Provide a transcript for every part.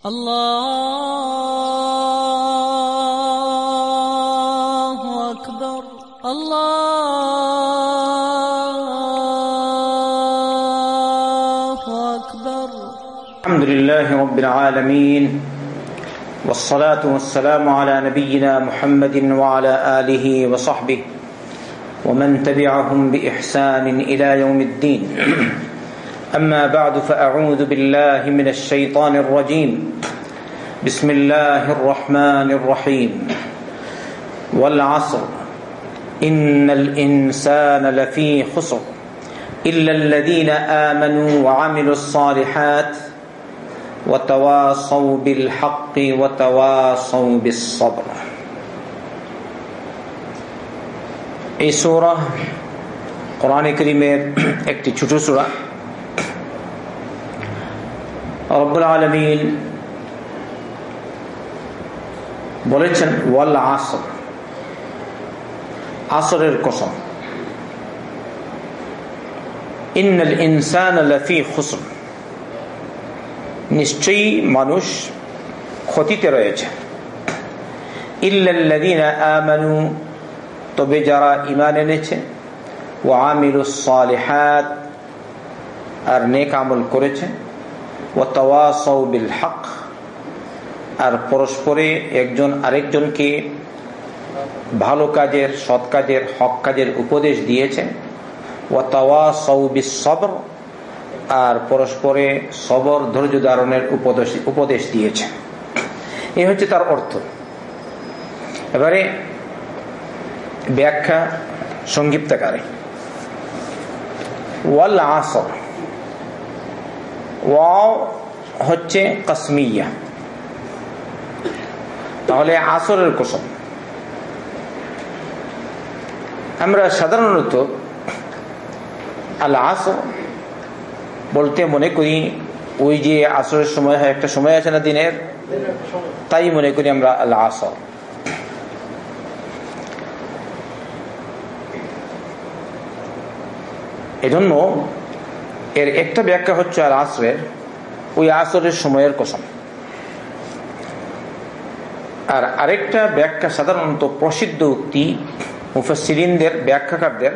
الله أكبر. الله أكبر. الحمد لله رب العالمين والصلاة والسلام على نبينا محمد وعلى آله وصحبه ومن تبعهم بإحسان إلى يوم الدين. أما بعد فأعوذ بالله من الشيطان الرجيم بسم الله الرحمن الرحيم والعصر إن الإنسان لفي خسر إلا الذين آمنوا وعملوا الصالحات وتواصوا بالحق وتواصوا بالصبر এই সূরা কোরআনে করিমের একটি ছোট সূরা রব্বুল আলামিন বলেছেন, ওয়াল আসর। আসরের কসম। ইন্নাল ইনসান লাফি খুসর। নিশ্চয়ই মানুষ ক্ষতিতে রয়েছে। ইল্লাল্লাযীনা আমানু, তবে যারা ঈমান এনেছে, ওয়া আমিলুস সালিহাত, আর নেক আমল করেছে হক, আর পরস্পরে একজন আরেকজনকে ভালো কাজের, সৎ কাজের, হক কাজের উপদেশ দিয়েছে। আর পরস্পরে সবর ধৈর্য ধারণের উপদেশ উপদেশ দিয়েছে। এই হচ্ছে তার অর্থ। এবারে ব্যাখ্যা সংক্ষিপ্তকারে। ওয়াল আসর ওয়াও হচ্ছে কাশ্মিয়া তাহলে আসরের কসম। আমরা সাধারণত আল আসর বলতে মনে করি ওই যে আসরের সময় হয়, একটা সময় আছে না দিনের? তাই মনে করি আমরা আল আসর এজন্য এর একটা ব্যাখ্যা হচ্ছে আর আসরের, ওই আসরের সময়ের কসম। আর আরেকটা ব্যাখ্যা সাধারণত প্রসিদ্ধ উক্তি মুফাসিরিনদের ব্যাখ্যাকারদের,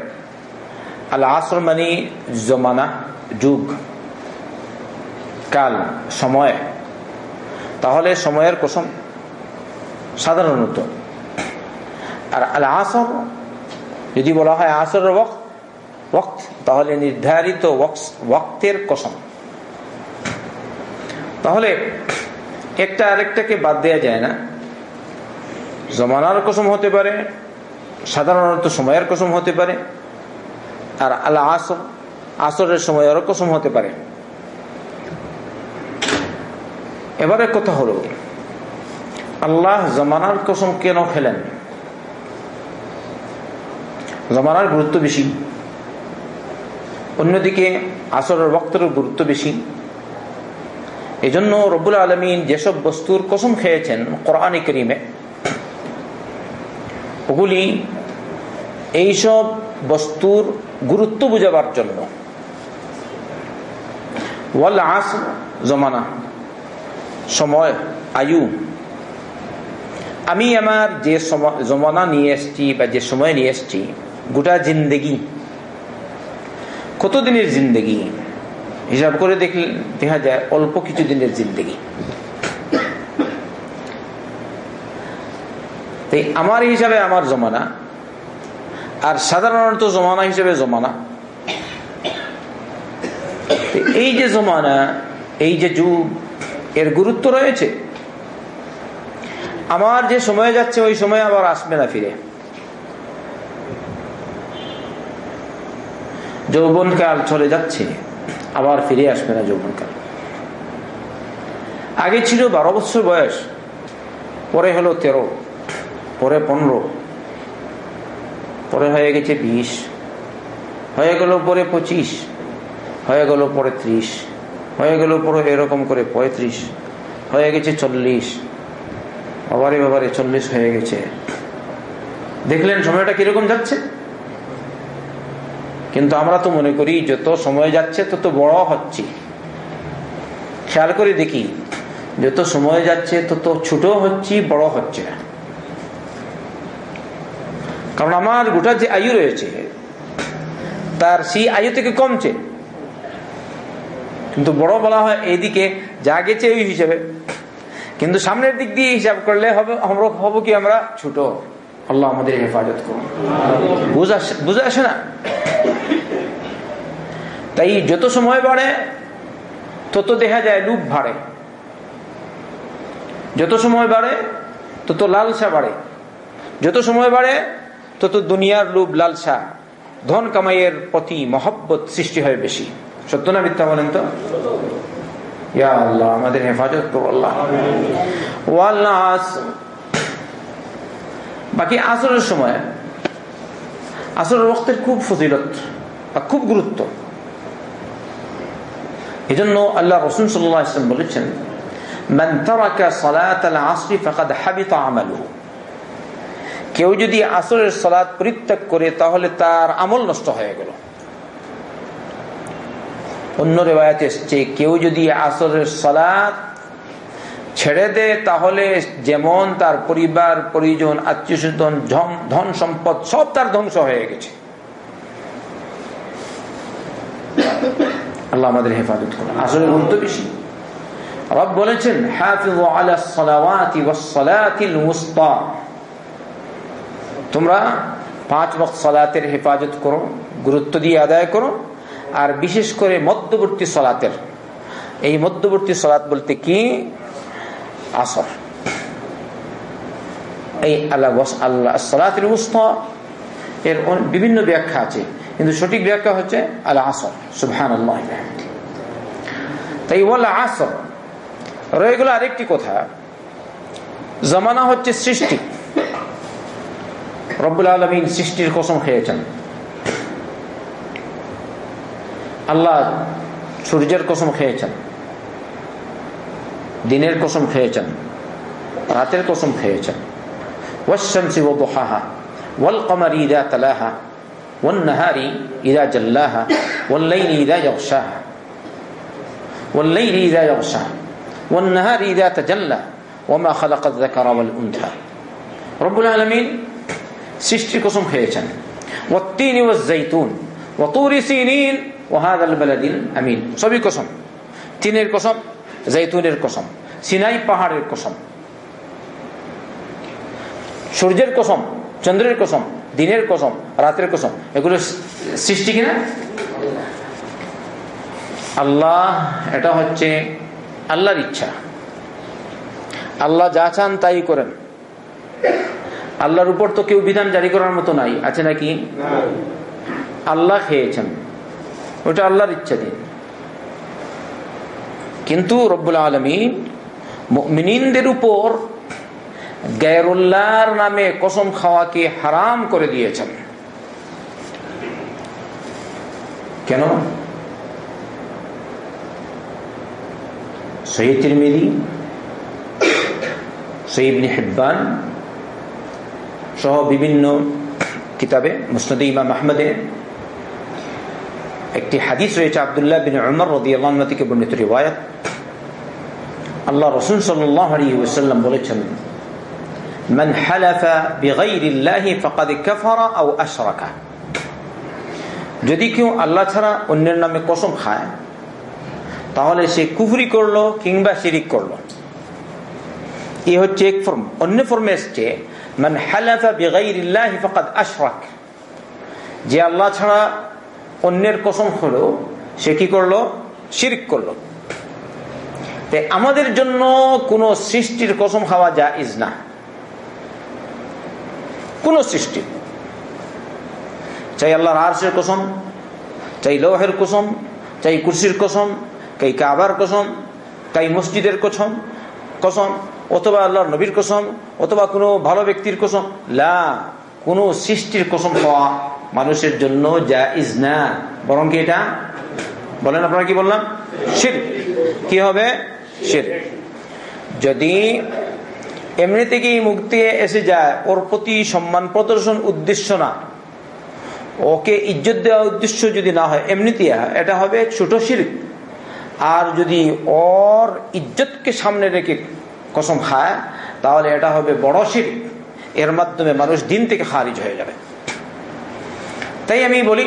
আল আসর মানে জমানা, যুগ, কাল, সময়। তাহলে সময়ের কসম সাধারণত। আর আল আসর, যদি বলা হয় আসরের ওয়াক্ত তাহলে নির্ধারিত ওয়াক্তের কসম। তাহলে একটা আরেকটাকে বাদ দেওয়া যায় না। জমানার কসম হতে পারে, সাধারণত সময়ের কসম হতে পারে, আর আল্লাহ আসর, আসরের সময়েরও কসম হতে পারে। এবারে কথা হলো, আল্লাহ জমানার কসম কেন খেলেন? জমানার গুরুত্ব বেশি। অন্যদিকে আসরের বক্তেরও গুরুত্ব বেশি। এই জন্য রব্বুল আলমিন যেসব বস্তুর কসম খেয়েছেন কোরআন করিমে, ওগুলি এইসব বস্তুর গুরুত্ব বুঝাবার জন্য। ওয়াল আস জমানা, সময়, আয়ু। আমি আমার যে জমানা নিয়ে এসছি বা যে সময় নিয়ে এসছি, গোটা জিন্দেগি কতদিনের জিন্দেগি? হিসাব করে দেখলে দেখা যায় অল্প কিছু দিনের জিন্দেগি আমার হিসাবে আমার জমানা, আর সাধারণত জমানা হিসেবে জমানা। এই যে জমানা, এই যে যুগ, এর গুরুত্ব রয়েছে। আমার যে সময় যাচ্ছে, ওই সময় আবার আসবে না ফিরে। যৌবনকাল চলে যাচ্ছে, আবার ফিরে আসবে না যৌবনকাল। আগে ছিল বারো বছর বয়স, পরে হলো তেরো, পরে পনেরো, পরে হয়ে গেছে বিশ, হয়ে গেল পরে পঁচিশ, হয়ে গেল পরে ত্রিশ, হয়ে গেল পরে এরকম করে পঁয়ত্রিশ, হয়ে গেছে চল্লিশ বাবারে বাবারে চল্লিশ হয়ে গেছে। দেখলেন সময়টা কীরকম যাচ্ছে? কিন্তু আমরা তো মনে করি, যত সময় যাচ্ছে তত বড় হচ্ছে। খেয়াল করে দেখি, যত সময় যাচ্ছে তত ছোট হচ্ছি, বড় হচ্ছে কারণ আমার গোটা যে আয়ু রয়েছে, তার সেই আয়ু থেকে কমছে। কিন্তু বড় বলা হয় এইদিকে যা গেছে ওই হিসেবে। কিন্তু সামনের দিক দিয়ে হিসাব করলে হবে হব কি আমরা ছোট। আল্লাহ আমাদের হেফাজত করুন। বুঝে আসে না? তাই যত সময় বাড়ে, তত দেখা যায় লুপ বাড়ে। যত সময় বাড়ে, তত লালসা বাড়ে। যত সময় বাড়ে, তত দুনিয়ার লোভ লালসা। ধন কামাইয়ের প্রতি মহব্বত সৃষ্টি হয় বেশি। সত্য না মিথ্যা বলেন তো? ইয়া আল্লাহ, আমাদের হেফাজত করো আল্লাহ। বাকি আসরের সময়, আসরের রক্তের খুব ফজিলত বা খুব গুরুত্ব। এজন্য আল্লাহ রসুল সাল্লাহ ইসলাম বলেছেন কেউ যদি আসরের সলাদ পরিত্যাগ করে, তাহলে তার আমল নষ্ট হয়ে গেল। অন্য রেবায়তে এসছে, কেউ যদি আসরের সলাদ ছেড়ে দেয় তাহলে যেমন তার পরিবার, পরিজন আত্মীয় স্বজন ধন সম্পদ সব তার ধ্বংস হয়ে গেছে। আল্লাহ আমাদের হেফাজত করুন। আসলে গুরুত্ব বেশি। রব বলেছেন তোমরা পাঁচ বক্ত সালাতের হেফাজত করো, গুরুত্ব দিয়ে আদায় করো, আর বিশেষ করে মধ্যবর্তী সলাতের। এই মধ্যবর্তী সলাত বলতে কি? আসর। এই আল্লাহ আল্লাহ এর বিভিন্ন ব্যাখ্যা আছে। কিন্তু সঠিক ব্যাখ্যা হচ্ছে আল্লাহ আসর। আল্লাহ তাই বলা আসর রয়ে গেল আরেকটি কথা। জমানা হচ্ছে সৃষ্টি। রব্বুল আলমিন সৃষ্টির কসম খেয়েছেন। আল্লাহ সূর্যের কসম খেয়েছেন। দিনের কসম খেয়েছেন রাতের কসম খেয়েছেন والشمس وضحاها والقمر إذا تلاها والنهار إذا جلاها والليل إذا يغشاها والليل إذا يغشاها والنهار إذا تجلى وما خلق الذكر والأنثى رب العالمين সৃষ্টির কসম খেয়েছেন والتين والزيتون وطور سينين وهذا البلد الأمين সবই কসম তিনের কসম জৈতুনের কসম সিনাই পাহাড়ের কসম সূর্যের কসম চন্দ্রের কসম দিনের কসম রাতের কসম এগুলো সৃষ্টি কিনা? আল্লাহ এটা হচ্ছে আল্লাহর ইচ্ছা। আল্লাহ যা চান তাই করেন। আল্লাহর উপর তো কেউ বিধান জারি করার মতো নাই আছে নাকি? আল্লাহ খেয়েছেন। ওটা আল্লাহর ইচ্ছা দিন। কিন্তু রব্বুল আলমী মিনীদের উপর গায়রুল্লাহর নামে কসম খাওয়াকে হারাম করে দিয়েছেন। কেন? সৈয়দ তিরমিদি সৈবনি হেব্বান সহ বিভিন্ন কিতাবে, মুসনদে ইমাম আহমদে একটি হাদিস রয়েছে আবদুল্লাহ বিন উমর রদি আল্লাহ থেকে বর্ণিত রিওয়ায়ত আল্লাহ রসুল সাল্লাহ আলী ওসাল্লাম বলেছেন من حلف بغير الله فقد كفر أو أشرك যদি কেউ আল্লাহ ছাড়া অন্যের নামে কসম খায় তাহলে সে কুফরি করলো কিংবা শিরিক করলো এ হচ্ছে এক ফর্ম অন্য ফর্মে এসছে মান হালাফা বিগাইরিল্লাহি ফাকাদ আশরাক যে আল্লাহ ছাড়া অন্যের কসম হলো সে কি করল? শিরিক করল। আমাদের জন্য কোন সৃষ্টির কসম খাওয়া যা ইজ না। কোন সৃষ্টি। চাই আল্লাহর আরশের কসম, চাই লৌহের কসম, চাই কুরসির কসম, চাই কাবার কসম, চাই মসজিদের কসম কসম, অথবা আল্লাহর নবীর কসম, অথবা কোনো ভালো ব্যক্তির কসম। লা, কোন সৃষ্টির কসম খাওয়া মানুষের জন্য জাইজ না। বরং কি এটা? বলেন আপনারা কি বললাম? শির। কি হবে? শির। যদি এমনি থেকেই মুক্তি এসে যায়, ওর প্রতি সম্মান প্রদর্শন উদ্দেশ্য না, ওকে ইজ্জত দেওয়া উদ্দেশ্য যদি না হয় এমনিতে এটা হবে ছোট শির। আর যদি ওর ইজ্জতকে সামনে রেখে কসম খায়, তাহলে এটা হবে বড় শির। এর মাধ্যমে মানুষ দিন থেকে খারিজ হয়ে যাবে। তাই আমি বলি,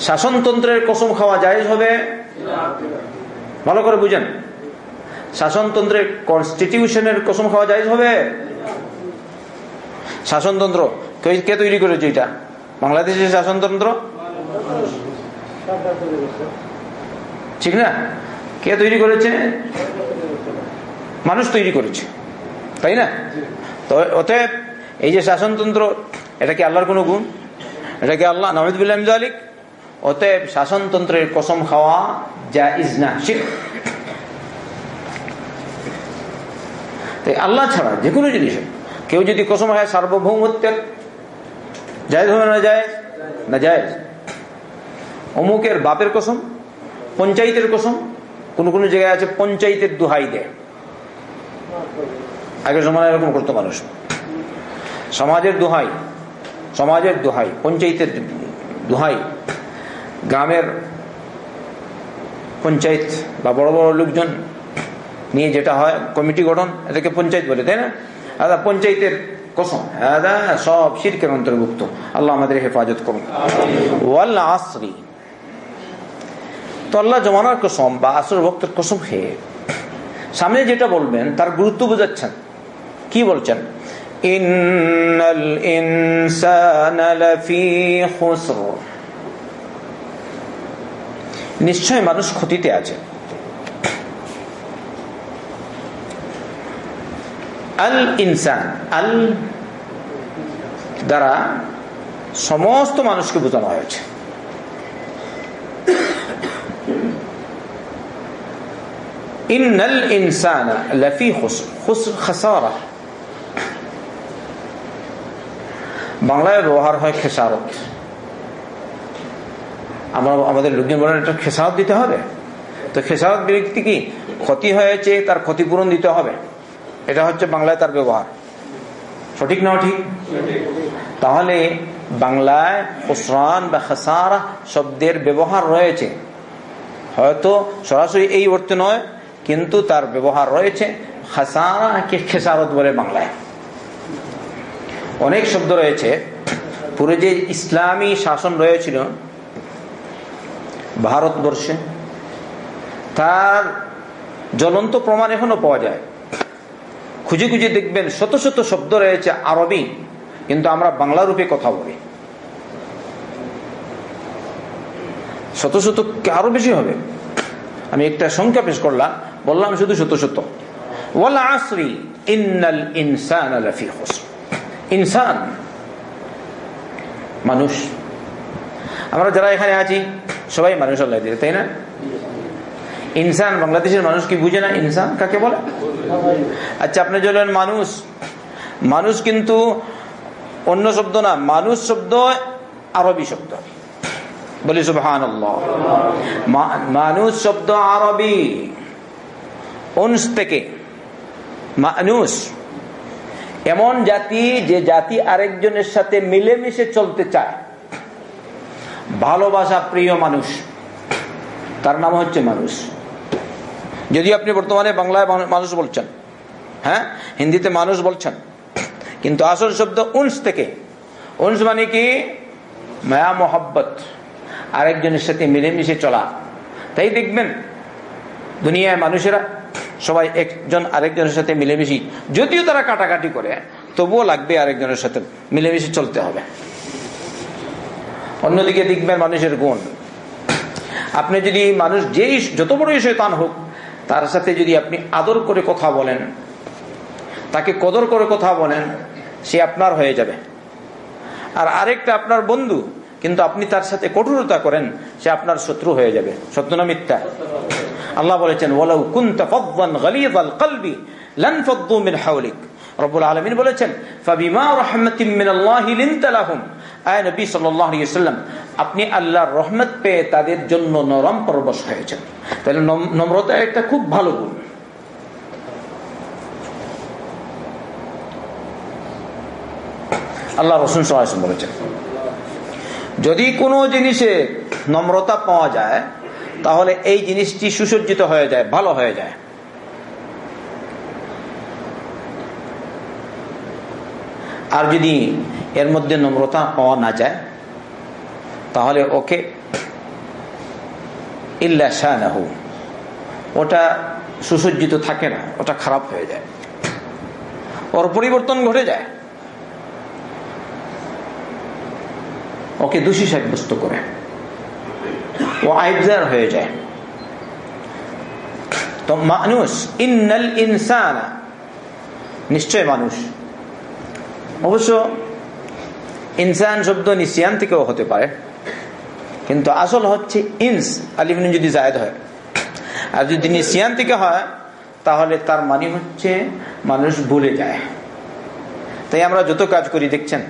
শাসনতন্ত্রের কসম খাওয়া জায়েজ হবে? ভালো করে বুঝেন। শাসনতন্ত্রের কনস্টিটিউশনের কসম খাওয়া জায়েজ হবে? শাসনতন্ত্র কে তৈরি করেছে এটা? বাংলাদেশের শাসনতন্ত্র? ঠিক না? কে তৈরি করেছে? মানুষ তৈরি করেছে। তাই না? তো, অতএব এই যে শাসনতন্ত্র এটা কি আল্লাহর কোনো গুণ? এটা কি আল্লাহ? নহিদুল্লাহ আলিক অতএব শাসনতন্ত্রের কসম খাওয়া যা ইজ না তাই আল্লাহ ছাড়া যে কোনো জিনিস কেউ যদি কসম হয় সার্বভৌমত্বের যায় হবে না যায় না যায় অমুকের বাপের কসম, পঞ্চায়েতের কসম, কোন কোন জায়গায় আছে পঞ্চায়েতের দোহাই দেয়। আগের সময় এরকম করতো মানুষ। সমাজের দোহাই। সমাজের দোহাই, পঞ্চায়েতের দোহাই। গ্রামের পঞ্চায়েত বা বড় বড় লোকজন নিয়ে যেটা হয়, কমিটি গঠন এটাকে পঞ্চায়েত বলে, তাই না? আদা পঞ্চায়েতের কসম আদা সব শিরকের অন্তর্ভুক্ত। আল্লাহ আমাদের হেফাজত করুন। ওয়াল আসরি। তো আল্লাহ জমানার কসম বা আসর ভক্তের কসম খেয়ে সামনে যেটা বলবেন, তার গুরুত্ব বোঝাচ্ছেন। কি বলছেন? ইন্নাল ইনসানা লাফি খুসর নিশ্চয় মানুষ ক্ষতিতে আছে। আল ইনসান আল দ্বারা সমস্ত মানুষকে বোঝানো হয়েছে। ইন্নাল ইনসানা লাফি খুসর খুসর খাসারা। বাংলায় ব্যবহার হয় খেসারত। আমরা, আমাদের লোকজন বলেন, এটা খেসারত দিতে হবে। তো খেসারত ব্যক্তি কি? ক্ষতি হয়েছে, তার ক্ষতিপূরণ দিতে হবে। এটা হচ্ছে বাংলায় তার ব্যবহার। সঠিক না ঠিক তাহলে বাংলায় খুসরান বা খাসারা শব্দের ব্যবহার রয়েছে। হয়তো সরাসরি এই অর্থে নয়, কিন্তু তার ব্যবহার রয়েছে। খাসারাকে খেসারত বলে বাংলায়। অনেক শব্দ রয়েছে। পুরো যে ইসলামী শাসন রয়েছিল ভারতবর্ষে, তার জ্বলন্ত প্রমাণ এখনও পাওয়া যায়। খুঁজে খুঁজে দেখবেন শত শত শব্দ রয়েছে আরবি, কিন্তু আমরা বাংলা রূপে কথা বলি। শত শত আরও বেশি হবে? আমি একটা সংখ্যা পেশ করলাম, বললাম শুধু শত শত। ওয়ালা আসরি, ইন্নাল ইনসান লাফি খুসর। ইনসান। মানুষ। আমরা যারা এখানে আছি, সবাই মানুষ আল্লাহ দিয়ে তাই না? ইনসান, বাংলাদেশের মানুষ কি বুঝে না? ইনসান কাকে বলে? আচ্ছা আপনি বললেন মানুষ মানুষ কিন্তু অন্য শব্দ না, মানুষ শব্দ আরবি শব্দ। বলি সুবহান মানুষ শব্দ আরবি। অংশ থেকে। মানুষ। এমন জাতি যে জাতি আরেকজনের সাথে মিলেমিশে চলতে চায়। ভালোবাসা প্রিয় মানুষ। তার নাম হচ্ছে মানুষ। যদি আপনি বর্তমানে বাংলায় মানুষ বলছেন হ্যাঁ? হিন্দিতে মানুষ বলছেন। কিন্তু আসল শব্দ উন্স থেকে। উন্স মানে কি? মায়া, মোহাব্বত। আরেকজনের সাথে মিলেমিশে চলা। তাই দেখবেন, দুনিয়ায় মানুষেরা সবাই একজন আরেকজনের সাথে মিলেমিশি, যদিও তারা কাটাকাটি করে, তবুও লাগবে আরেকজনের সাথে মিলেমিশে চলতে হবে। অন্যদিকে দেখবেন মানুষের গুণ। আপনি যদি মানুষ যেই, যত বড়ই শৈতান হোক, তার সাথে যদি আপনি আদর করে কথা বলেন, তাকে কদর করে কথা বলেন, সে আপনার হয়ে যাবে। আর আরেকটা আপনার বন্ধু, কিন্তু আপনি তার সাথে কঠোরতা করেন, সে আপনার শত্রু হয়ে যাবে। সত্য না মিথ্যা? আল্লাহ বলেছেন, ওয়ালাউ কুনতা ফাদদান গালিযাল কলবি লান ফাদ্দু মিন হাওলিক। রব্বুল আলামিন বলেছেন, ফাবিমা রাহমাতিন মিনাল্লাহি লিনতা লাহুম। আয় নবী সাল্লাল্লাহু আলাইহি ওয়াসাল্লাম, আপনি আল্লাহর রহমত পেয়ে তাদের জন্য নরম পরবশ হয়েছেন। তাহলে নম্রতা একটা খুব ভালো গুণ। আল্লাহ রসুন আলাইহি বলেছেন, যদি কোনো জিনিসে নম্রতা পাওয়া যায় তাহলে এই জিনিসটি সুসজ্জিত হয়ে যায়, ভালো হয়ে যায়। আর যদি এর মধ্যে নম্রতা পাওয়া না যায়, তাহলে ওকে ইল্লা শাহ ওটা সুসজ্জিত থাকে না, ওটা খারাপ হয়ে যায়। ওর পরিবর্তন ঘটে যায়। ওকে দোষী সাব্যস্ত করে। ও আইবজার হয়ে যায় তো মানুষ ইন্নাল ইনসানা নিশ্চয় মানুষ অবশ্য ইনসান শব্দ নিসিয়ান থেকেও হতে পারে কিন্তু আসল হচ্ছে ইনস আলিমিন যদি জায়দ হয় আর যদি নিসিয়ান থেকে হয় তাহলে তার মানে হচ্ছে মানুষ ভুলে যায় তাই আমরা যত কাজ করি দেখছেন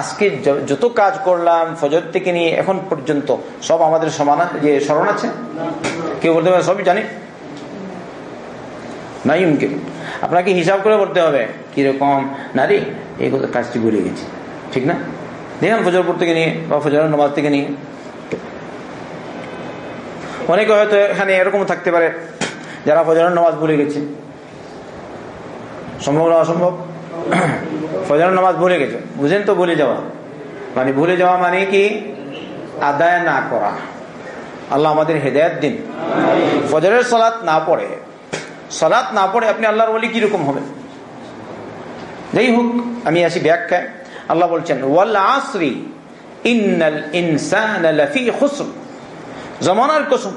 আজকে যত কাজ করলাম, ফজর থেকে নিয়ে এখন পর্যন্ত সব আমাদের সমান যে স্মরণ আছে? কেউ বলতে পারে সবই জানি। নাই আপনাকে হিসাব করে বলতে হবে, কীরকম? নারী এই কাজটি ভুলে গেছি। ঠিক না? দেখেন ফজরপুর থেকে নিয়ে, বা ফজর নামাজ থেকে নিয়ে। অনেকে হয়তো এখানে এরকম থাকতে পারে, যারা ফজর নামাজ ভুলে গেছে। সম্ভব না অসম্ভব? ফজর নামাজ ভুলে গেছে। বুঝেন তো ভুলে যাওয়া। মানে ভুলে যাওয়া মানে কি? আদায় না করা। আল্লাহ আমাদের হেদায়ত দিন। ফজরের সলাৎ না পড়ে। সলাৎ না পড়ে আপনি আল্লাহর বলি কীরকম হবে যাই হোক, আমি আসি ব্যাখ্যায়। আল্লাহ বলছেন আসরি ইন্নাল ইনসান জমানার কসম,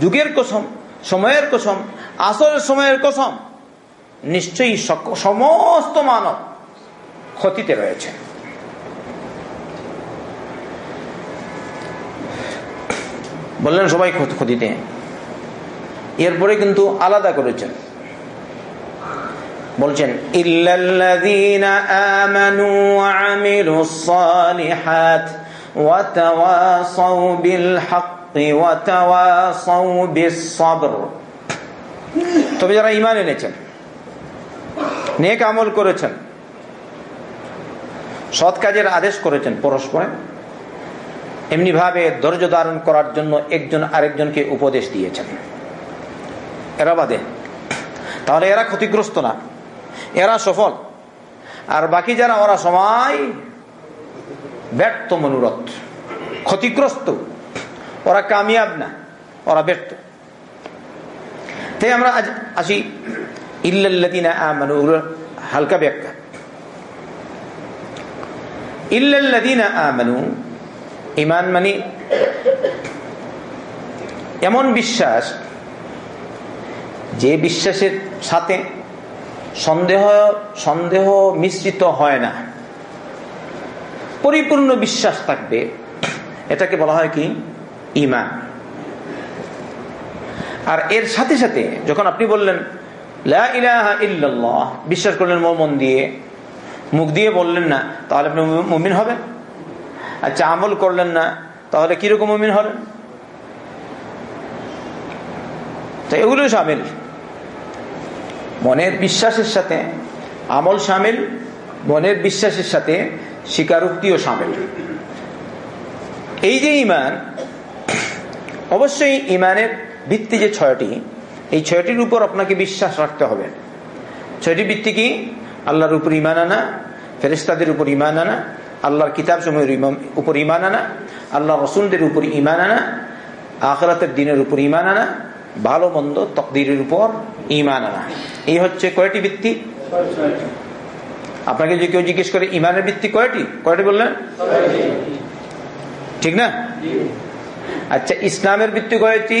যুগের কসম, সময়ের কসম, আসরের সময়ের কসম নিশ্চয়ই সমস্ত মানব ক্ষতিতে রয়েছে। বললেন, সবাই ক্ষতিতে। এরপরে কিন্তু আলাদা করেছেন। বলছেন আমানু ওয়া বিল ওয়া তবে যারা ঈমান এনেছেন নেক আমল করেছেন। সৎ কাজের আদেশ করেছেন পরস্পরে। এমনি ভাবে ধৈর্য ধারণ করার জন্য একজন আরেকজনকে উপদেশ দিয়েছেন। এরা বাদে। তাহলে এরা ক্ষতিগ্রস্ত না। এরা সফল। আর বাকি যারা, ওরা সময় ব্যর্থ মনোরথ। ক্ষতিগ্রস্ত। ওরা কামিয়াব না। ওরা ব্যর্থ। তাই আমরা আজ আসি হালকা ব্যাখ্যা। ইমান মানে এমন বিশ্বাস, যে বিশ্বাসের সাথে সন্দেহ সন্দেহ মিশ্রিত হয় না। পরিপূর্ণ বিশ্বাস থাকবে, এটাকে বলা হয় কি? ইমান আর এর সাথে সাথে, যখন আপনি বললেন বিশ্বাস করলেন মন দিয়ে। মুখ দিয়ে বললেন না, তাহলে আপনি মুমিন হবেন? আচ্ছা আমল করলেন না, তাহলে কীরকম মুমিন হলেন তো এগুলো সামিল। মনের বিশ্বাসের সাথে, আমল সামিল, মনের বিশ্বাসের সাথে স্বীকারোক্তিও সামিল। এই যে ইমান অবশ্যই ইমানের ভিত্তি যে ছয়টি এই ছয়টির উপর আপনাকে বিশ্বাস রাখতে হবে। ছয়টি ভিত্তি কি? আল্লাহর উপর ইমান আনা ফেরেস্তাদের উপর ইমান আনা, আল্লাহর কিতাব সময়ের উপর ইমান আনা আল্লাহ রসুলদের উপর ইমান আনা, আখরাতের দিনের উপর ইমান আনা, ভালো মন্দ তকদিরের উপর ইমান আনা। এই হচ্ছে কয়টি ভিত্তি? আপনাকে যে কেউ জিজ্ঞেস করে ইমানের ভিত্তি কয়টি? কয়টি বললেন? ঠিক না? আচ্ছা ইসলামের ভিত্তি কয়টি?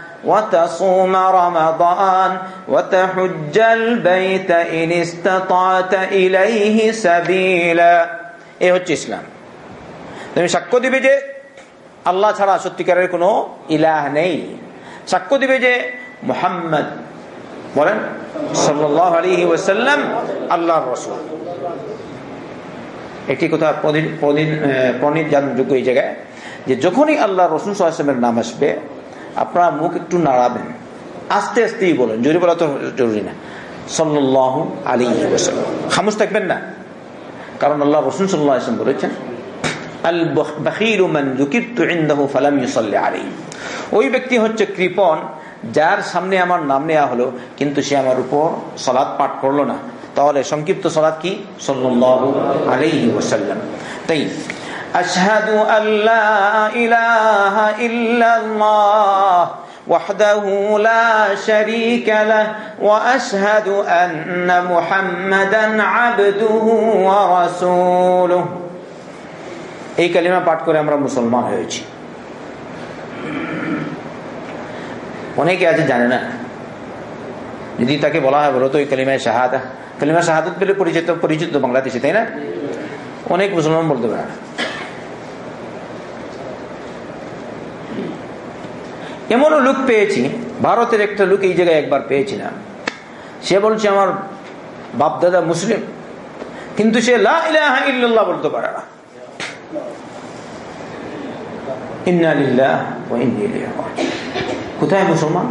وأن محمد رسول الله وتقيم الصلاة وتؤتي الزكاة وتصوم رمضان وتحج البيت إن استطعت إليه سبيلا এ হচ্ছে ইসলাম তুমি সাক্ষ্য দিবে যে আল্লাহ ছাড়া সত্যিকারের কোনো ইলাহ নেই সাক্ষ্য দিবে যে মোহাম্মদ বলেন সাল্লাহ আলী ওসাল্লাম আল্লাহর রসুল একটি কথা প্রণীত যোগ্য এই জায়গায় যে যখনই আল্লাহ রসুল সাল্লামের নাম আসবে আপনারা মুখ একটু নাড়াবেন। আস্তে আস্তেই বলেন, জোরে বলা তো জরুরি না। সাল্লাহ আলী ওসাল্লাম খামুস থাকবেন না। কারণ আল্লাহ রসুল সাল্লাহ আসলাম বলেছেন ওই ব্যক্তি হচ্ছে কৃপন যার সামনে আমার নাম নেওয়া হলো, কিন্তু সে আমার উপর সলাদ পাঠ করল না। তাহলে সংক্ষিপ্ত সলাদ কি? সাল্লাল্লাহু আলাইহি ওয়াসাল্লাম। তাই আশহাদু আল্লা ইলাহা ইল্লাল্লাহ وحده لا شريك له واشهد ان محمدا عبده ورسوله এই কালিমা পাঠ করে আমরা মুসলমান হয়েছি অনেকে আছে জানে না যদি তাকে বলা হয় বলো তো ওই কালিমায় শাহাদা কালিমা শাহাদত পেলে পরিচিত পরিচিত বাংলাদেশে তাই না অনেক মুসলমান বলতে পারে এমনও লোক পেয়েছি। ভারতের একটা লোক এই জায়গায় একবার পেয়েছিলাম। সে বলছে, আমার বাপ দাদা মুসলিম। কিন্তু সে লাহ বলতে পারে না। কোথায় মুসলমান?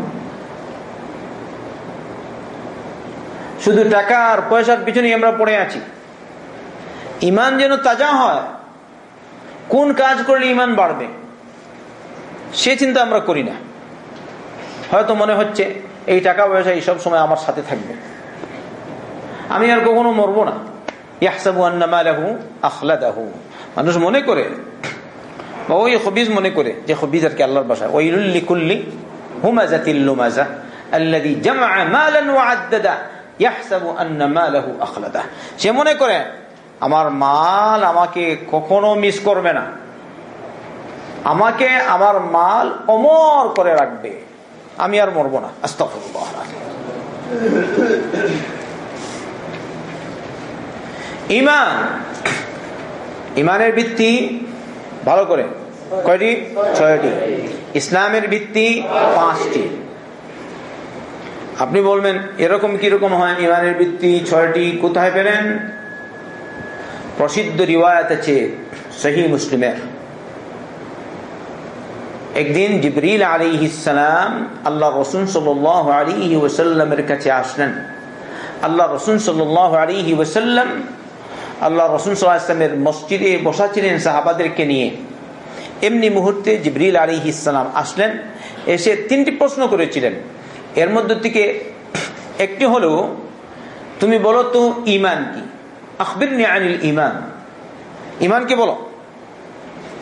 শুধু টাকা আর পয়সার পিছনে আমরা পড়ে আছি। ইমান যেন তাজা হয়, কোন কাজ করলে ইমান বাড়বে, সে চিন্তা আমরা করি না। হয়তো মনে হচ্ছে, এই টাকা পয়সা এই সব সময় আমার সাথে থাকবে। আমি আর কখনো মরবো না। মানুষ মনে করে ওই হবিজ মনে করে যে হবিজ আর কি আল্লাহর বাসা। ওইলুল্লি কুল্লি হুমাজাতিল্লুমাজা আল্লাযী জামআ মালান ওয়া আদ্দাদা। ইয়াহসাবু আন্না মালাহু আখলাদা সে মনে করে, আমার মাল আমাকে কখনো মিস করবে না। আমাকে আমার মাল অমর করে রাখবে। আমি আর মরবো না। ইমান। ইমানের ভিত্তি ভালো করে। কয়টি? ছয়টি। ইসলামের ভিত্তি পাঁচটি। আপনি বলবেন, এরকম কীরকম হয়? ইমানের ভিত্তি ছয়টি কোথায় পেলেন? প্রসিদ্ধ রিওয়ায়ত আছে সহি মুসলিমের। একদিন জিবরিল আলী ইসালাম আল্লাহ রসুন সাল আলী ওসাল্লামের কাছে আসলেন। আল্লাহ রসুন সাল আলী ওসাল্লাম আল্লাহ রসুন সাল্লামের মসজিদে বসা ছিলেন সাহাবাদেরকে নিয়ে। এমনি মুহূর্তে জিবরিল আলী ইসালাম আসলেন, এসে তিনটি প্রশ্ন করেছিলেন। এর মধ্যে থেকে একটি হলো, তুমি বলো তো ইমান কি? আখবির আনিল ইমান ইমানকে বলো।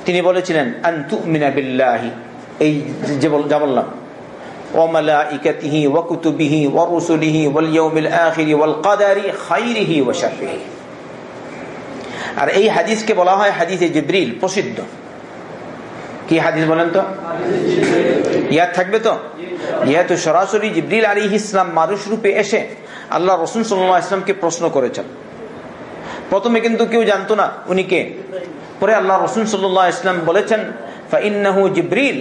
তিনি বলেছিলেন আন্তু মিনা বিল্লাহি। এই যে যা বললাম وملائكته وكتبه ورسله واليوم الآخر والقدر خيره وشره আর এই হাদিসকে বলা হয় হাদিসে জিব্রিল প্রসিদ্ধ কি হাদিস বলেন তো ইয়াদ থাকবে তো যেহেতু সরাসরি জিব্রিল আলী ইসলাম মানুষ রূপে এসে আল্লাহ রসুন সাল্লাহ ইসলামকে প্রশ্ন করেছেন প্রথমে কিন্তু কেউ জানতো না উনি কে পরে আল্লাহ রসুন সাল্লাহ ইসলাম বলেছেন জিব্রিল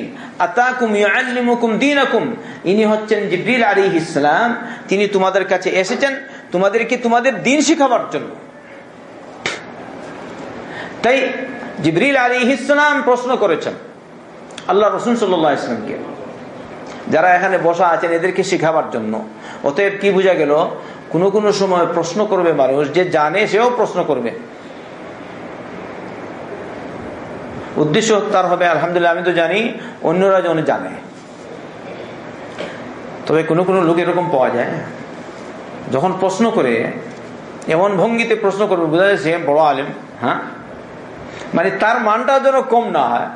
ইনি হচ্ছেন জিব্রিল আলী ইসলাম তিনি তোমাদের কাছে এসেছেন, তোমাদেরকে তোমাদের শিখাবার জন্য। তাই জিবরিল আলী ইসলাম প্রশ্ন করেছেন, আল্লাহ রসুন সাল্লাহ ইসলামকে যারা এখানে বসা আছেন এদেরকে শিখাবার জন্য। অতএব কি বোঝা গেল, কোনো কোনো সময় প্রশ্ন করবে মানুষ, যে জানে সেও প্রশ্ন করবে। উদ্দেশ্য তার হবে, আলহামদুলিল্লাহ, আমি তো জানি, অন্যরা যেন জানে। তবে কোনো কোনো লোক এরকম পাওয়া যায়, যখন প্রশ্ন করে, এমন ভঙ্গিতে প্রশ্ন করবে, বোঝা যায় সে বড় আলেম হ্যাঁ? মানে তার মানটা যেন কম না হয়।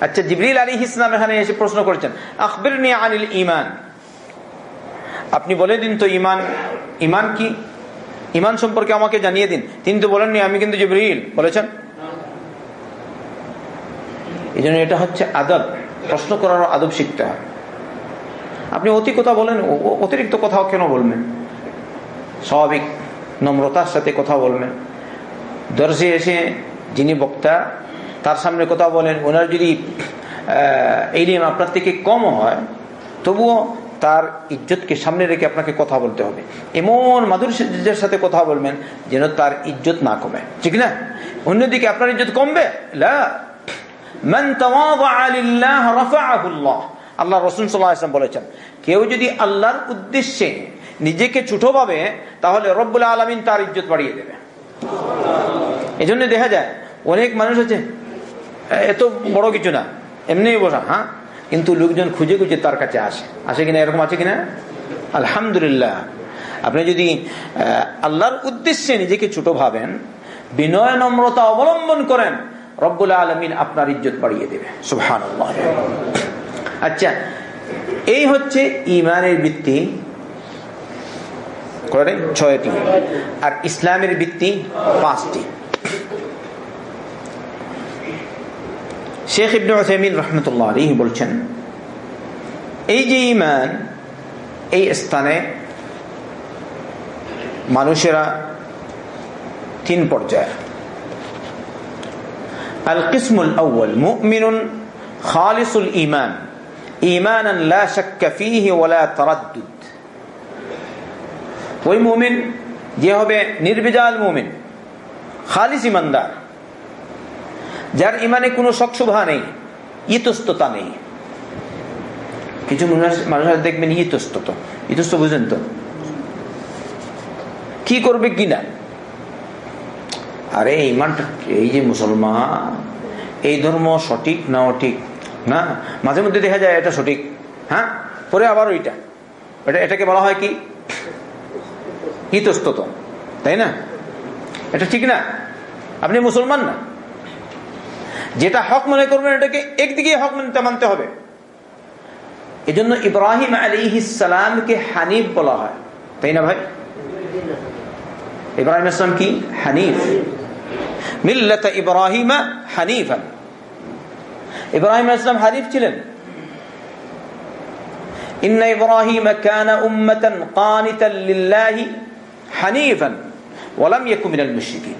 আচ্ছা জিবরিল আলী ইসলাম এখানে এসে প্রশ্ন করেছেন আকবির নিয়ে আনিল ইমান আপনি বলে দিন তো ইমান ইমান কি? ইমান সম্পর্কে আমাকে জানিয়ে দিন। তিনি তো বলেননি, আমি কিন্তু জিবরিল, বলেছেন। এই জন্য এটা হচ্ছে আদব। প্রশ্ন করার আদব শিখতে হয়। আপনি অতি কথা বলেন অতিরিক্ত কথাও কেন বলবেন? স্বাভাবিক নম্রতার সাথে কথা বলবেন। দর্শে এসে যিনি বক্তা, তার সামনে কথা বলেন, ওনার যদি এই আপনার থেকে কম হয়, তবুও তার ইজ্জতকে সামনে রেখে আপনাকে কথা বলতে হবে। এমন মাধুর্যের সাথে কথা বলবেন যেন তার ইজ্জত না কমে। ঠিক না? অন্যদিকে আপনার ইজ্জত কমবে? আল্লাহ। বলেছেন, কেউ যদি আল্লাহর উদ্দেশ্যে নিজেকে ছোট ভাবে, তাহলে রব্বুল আলমিন তার ইজ্জত বাড়িয়ে দেবে। এই জন্য দেখা যায়, অনেক মানুষ আছে, এত বড় কিছু না, এমনি বসা হ্যাঁ? কিন্তু লোকজন খুঁজে খুঁজে তার কাছে আসে। আসে কিনা, এরকম আছে কিনা? আলহামদুলিল্লাহ। আপনি যদি আল্লাহর উদ্দেশ্যে নিজেকে ছোট ভাবেন, বিনয় নম্রতা অবলম্বন করেন রব্বুল আলমিন আপনার ইজ্জত বাড়িয়ে দেবে। সুহান আচ্ছা এই হচ্ছে ইমানের ভিত্তি। করে ছয়টি। আর ইসলামের ভিত্তি পাঁচটি। শেখ ইবনে ওসেমিন রহমতুল্লাহ বলছেন, এই যে ইমান এই স্থানে মানুষেরা তিন পর্যায়ে আল কিসমুল আউ্ল মুমিনুন খালিসুল ইমান তারাদ্দুদ ওই মুমিন যে হবে নির্বিজাল মুমিন, খালিস ইমানদার, যার ইমানে কোনো শখশুভা নেই, ইতস্ততা নেই। কিছু মানুষ দেখবেন ইতস্তত। ইতস্ত বুঝেন তো? কি করবে কিনা আরে ইমানটা এই যে মুসলমান, এই ধর্ম সঠিক না অঠিক? না, মাঝে মধ্যে দেখা যায় এটা সঠিক। হ্যাঁ? পরে আবার ওইটা। এটা, এটাকে বলা হয় কি? ইতস্তত তাই না? এটা ঠিক না? আপনি মুসলমান না? যেটা হক মনে করবেন, এটাকে একদিকে হক মানতে হবে। এজন্য ইব্রাহিম আলী সালামকে হানিফ বলা হয়। তাই না ভাই? ইব্রাহিম ইসলাম কি? হানিফ। মিল্লাত ইব্রাহিমা হানিফান ইব্রাহিম ইসলাম হানিফ ছিলেন। ইন্না ইব্রাহিম কানা উম্মাতান কানিতান লিল্লাহি হানিফান ওয়ালাম ইয়াকু মিনাল মুশরিকিন।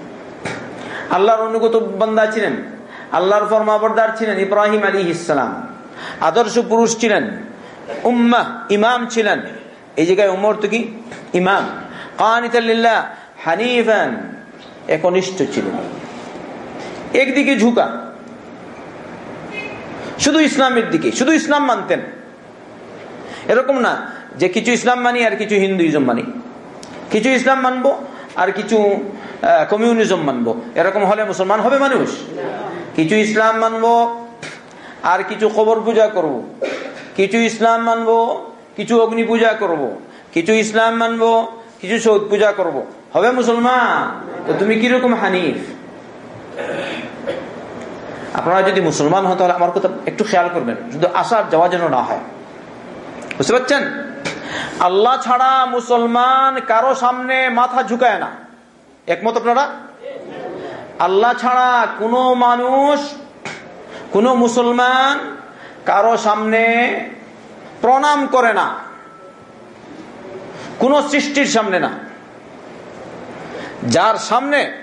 আল্লাহর অনুগত বান্দা ছিলেন, আল্লাহর ফরমাবরদার ছিলেন ইব্রাহিম আলী ইসলাম আদর্শ পুরুষ ছিলেন উম্মাহ ইমাম ছিলেন। এই জায়গায় উমর তো কি? ইমাম। কানিতাল্লিল্লাহ হানিফান একনিষ্ঠ ছিলেন। একদিকে ঝুঁকা। শুধু ইসলামের দিকে, শুধু ইসলাম মানতেন। এরকম না যে কিছু ইসলাম মানি আর কিছু হিন্দুইজম মানি। কিছু ইসলাম মানবো আর কিছু কমিউনিজম মানবো। এরকম হলে মুসলমান হবে মানুষ। কিছু ইসলাম মানবো আর কিছু কবর পূজা করব। কিছু ইসলাম মানবো, কিছু অগ্নি পূজা করব। কিছু ইসলাম মানবো, কিছু সৌদ পূজা করব। হবে মুসলমান? তো তুমি কীরকম হানিফ? আপনারা যদি মুসলমান হন, তাহলে আমার কথা একটু খেয়াল করবেন। শুধু আসার যাওয়া যেন না হয়। বুঝতে পারছেন? আল্লাহ ছাড়া মুসলমান কারও সামনে মাথা ঝুঁকায় না। একমত আপনারা? আল্লাহ ছাড়া কোনো মানুষ, কোনো মুসলমান কারও সামনে প্রণাম করে না। কোন সৃষ্টির সামনে না। যার সামনে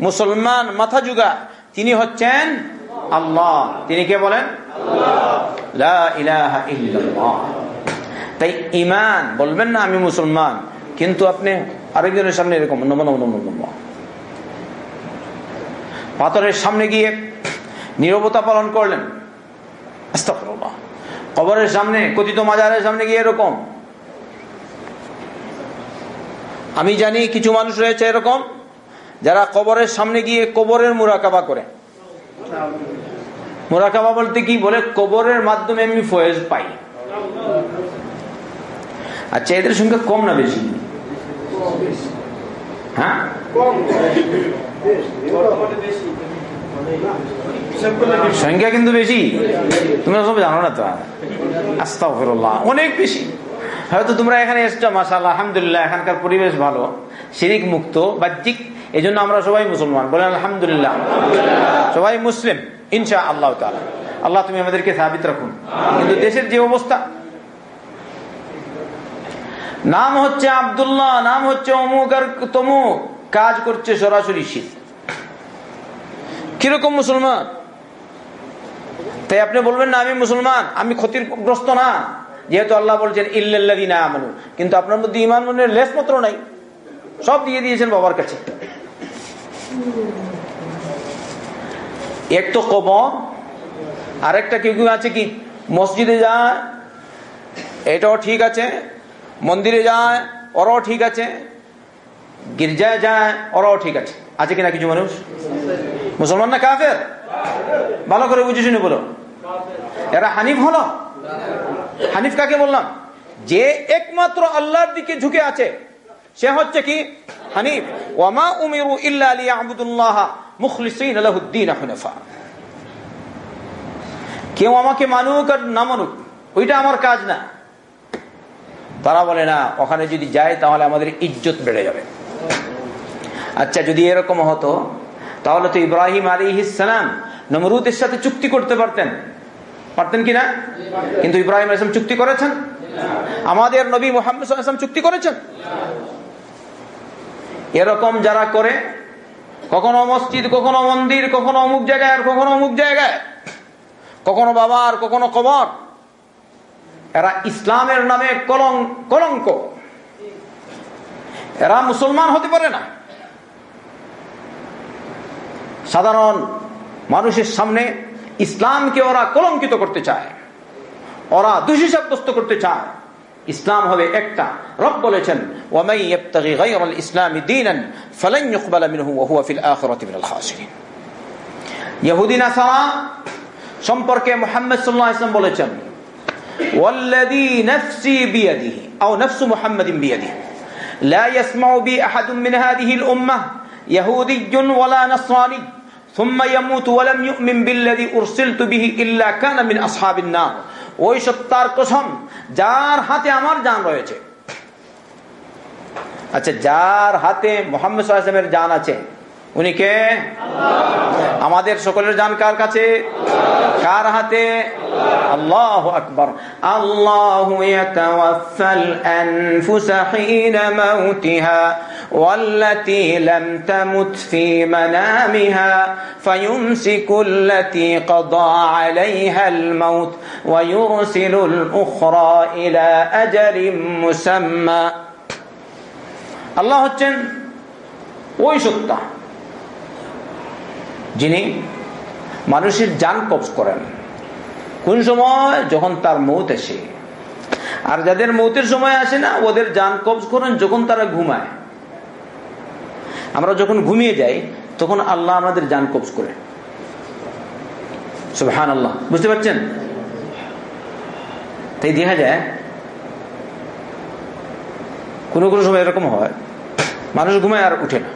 মুসলমান মাথা যুগা। তিনি হচ্ছেন আল্লাহ। তিনি কে বলেন? তাই ইমান বলবেন না আমি মুসলমান কিন্তু আপনি আরেকজনের সামনে এরকম নম নম নম নম পাথরের সামনে গিয়ে নিরবতা পালন করলেন। কবরের সামনে কথিত মাজারের সামনে গিয়ে এরকম। আমি জানি কিছু মানুষ রয়েছে এরকম। যারা কবরের সামনে গিয়ে কবরের মুরাকাবা করে। মুরাকাবা বলতে কি? বলে কবরের মাধ্যমে আমি ফয়েজ পাই। আচ্ছা এদের সংখ্যা কম না বেশি? হ্যাঁ? সংখ্যা কিন্তু বেশি। তোমরা সব জানো না তো? আস্তাফিরুল্লাহ অনেক বেশি। হয়তো তোমরা এখানে এসছো মাসাল্লাহ আলহামদুলিল্লাহ, এখানকার পরিবেশ ভালো, শিরিক মুক্ত, বাহ্যিক এই আমরা সবাই মুসলমান। বলেন, আলহামদুলিল্লাহ। সবাই মুসলিম ইনশা আল্লাহ আল্লাহ, তুমি আমাদেরকে সাবিত রাখুন। কিন্তু দেশের যে অবস্থা, নাম হচ্ছে আবদুল্লাহ, নাম হচ্ছে অমুক আর তমুক, কাজ করছে সরাসরি শীত। কীরকম মুসলমান? তাই আপনি বলবেন, না, আমি মুসলমান, আমি ক্ষতিগ্রস্ত না। যেহেতু আল্লাহ বলছেন, ইল্লাল্লাযিনা আমানু। কিন্তু আপনার মধ্যে ইমান মনের লেস মাত্র নাই। সব দিয়ে দিয়েছেন বাবার কাছে। এক তো কবর আরেকটা কেউ কেউ আছে কি? মসজিদে যায়, এটাও ঠিক আছে। মন্দিরে যায়, ওরাও ঠিক আছে। গির্জায় যায়, ওরাও ঠিক আছে। আছে কিনা কিছু মানুষ? মুসলমান না কাফের? ভালো করে বুঝে শুনে বলো। এরা হানিফ হলো? হানিফ কাকে বললাম? যে একমাত্র আল্লাহর দিকে ঝুঁকে আছে। সে হচ্ছে কি? হানিফ। ওয়ামা উমিরু ইল্লা মুখলিসিন লাহুদ্দিন হুনাফা। কেউ আমাকে মানুক আর না মানুক, ওইটা আমার কাজ না। তারা বলে, না, ওখানে যদি যায় তাহলে আমাদের ইজ্জত বেড়ে যাবে। আচ্ছা যদি এরকম হতো, তাহলে তো ইব্রাহিম আলী ইসালাম নমরুদের সাথে চুক্তি করতে পারতেন। পারতেন কিনা কিন্তু ইব্রাহিম আসলাম চুক্তি করেছেন? আমাদের নবী মোহাম্মদ চুক্তি করেছেন? এরকম যারা করে, কখনো মসজিদ, কখনো মন্দির, কখনো অমুক জায়গায় আর কখনো অমুক জায়গায়, কখনো বাবার, কখনো কবর, এরা ইসলামের নামে কলং, কলঙ্ক। এরা মুসলমান হতে পারে না। সাধারণ মানুষের সামনে ইসলামকে ওরা কলঙ্কিত করতে চায়, ওরা দোষী সাব্যস্ত করতে চায়। ইসলাম হবে একটা রব বলেছেন ওয়ামাই ইয়াবতাগি গায়রাল ইসলামি দীনান ফালান ইউকবালা মিনহু ওয়া হুয়া ফিল আখিরাতি মিনাল খাসিরিন ইহুদি নাসারা সম্পর্কে মুহাম্মদ সাল্লাল্লাহু আলাইহি ওয়াসাল্লাম বলেছেন والذي نفسي بيده أو نفس محمد بيده لا يسمع بي أحد من هذه الأمة يهودي ولا نصراني ثم يموت ولم يؤمن بالذي أرسلت به إلا كان من أصحاب النار ওই সত্তার কসম যার হাতে আমার জান রয়েছে। আচ্ছা যার হাতে মোহাম্মদ জান আছে উনি কে আমাদের সকলের জান কার কাছে কার হাতে আল্লাহ আকবর আল্লাহ يتوفى الأنفس حين موتها والتي لم تمت في منامها فيمسك التي قضى عليها الموت ويرسل الأخرى إلى أجل مسمى الله হচ্ছেন ওই সত্তা যিনি মানুষের যান কবজ করেন। কোন সময়? যখন তার মৌত আসে। আর যাদের মৌতের সময় আসে না, ওদের যান কবজ করেন যখন তারা ঘুমায়। আমরা যখন ঘুমিয়ে যাই, তখন আল্লাহ আমাদের যান কবজ করে। সুবহান আল্লাহ বুঝতে পারছেন? তাই দেখা যায়, কোনো কোনো সময় এরকম হয়, মানুষ ঘুমায় আর উঠে না।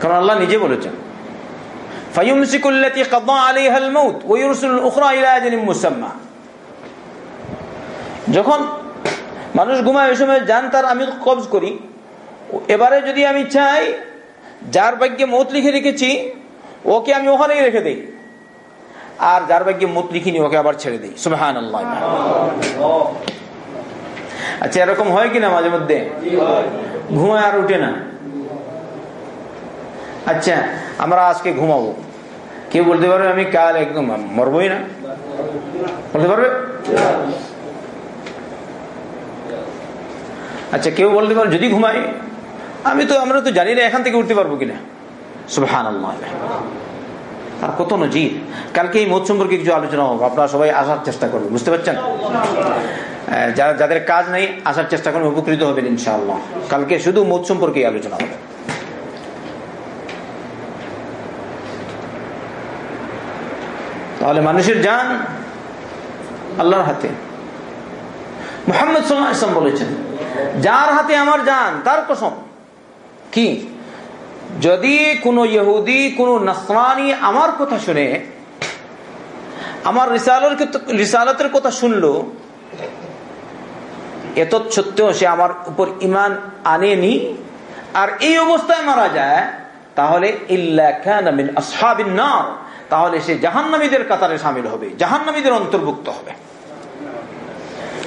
কারণ আল্লাহ নিজে বলেছেন ফায়ুমসিকুল্লাতি কাদা আলাইহাল মাউত ওয়া ইরসুল উখরা ইলা আজালিন মুসাম্মা. যখন মানুষ ঘুমায় ওই সময় জান তার আমি কবজ করি এবারে যদি আমি চাই যার ভাগ্যে মত লিখে রেখেছি ওকে আমি ওখানেই রেখে দেই। আর যার ভাগ্যে মত লিখিনি ওকে আবার ছেড়ে দিই। সুবহান আল্লাহ আচ্ছা এরকম হয় কিনা মাঝে মধ্যে? ঘুমায় আর উঠে না। আচ্ছা আমরা আজকে ঘুমাবো। কেউ বলতে পারবে, আমি কাল একদম মরবই না। বলতে পারবে? আচ্ছা কেউ বলতে পারবে, যদি ঘুমাই, আমি তো, আমরা তো জানি না এখান থেকে উঠতে পারব কিনা। আর কত নজির। কালকে এই মত সম্পর্কে কিছু আলোচনা হোক আপনারা সবাই আসার চেষ্টা করবেন, বুঝতে পারছেন? যাদের কাজ নেই, আসার চেষ্টা করবেন, উপকৃত হবেন ইনশাআল্লাহ। কালকে শুধু মত সম্পর্কে আলোচনা হবে। তাহলে মানুষের যান আল্লাহর হাতে। মোহাম্মদ সাল্লাম বলেছেন, যার হাতে আমার যান তার কসম। কি? যদি কোনো ইহুদি, কোন নাসরানি আমার কথা শুনে, আমার রিসালতের কথা শুনলো এত সত্ত্বেও সে আমার উপর ইমান আনেনি, আর এই অবস্থায় মারা যায়, তাহলে তাহলে সে জাহান্নামীদের কাতারে সামিল হবে, জাহান্নামীদের অন্তর্ভুক্ত হবে।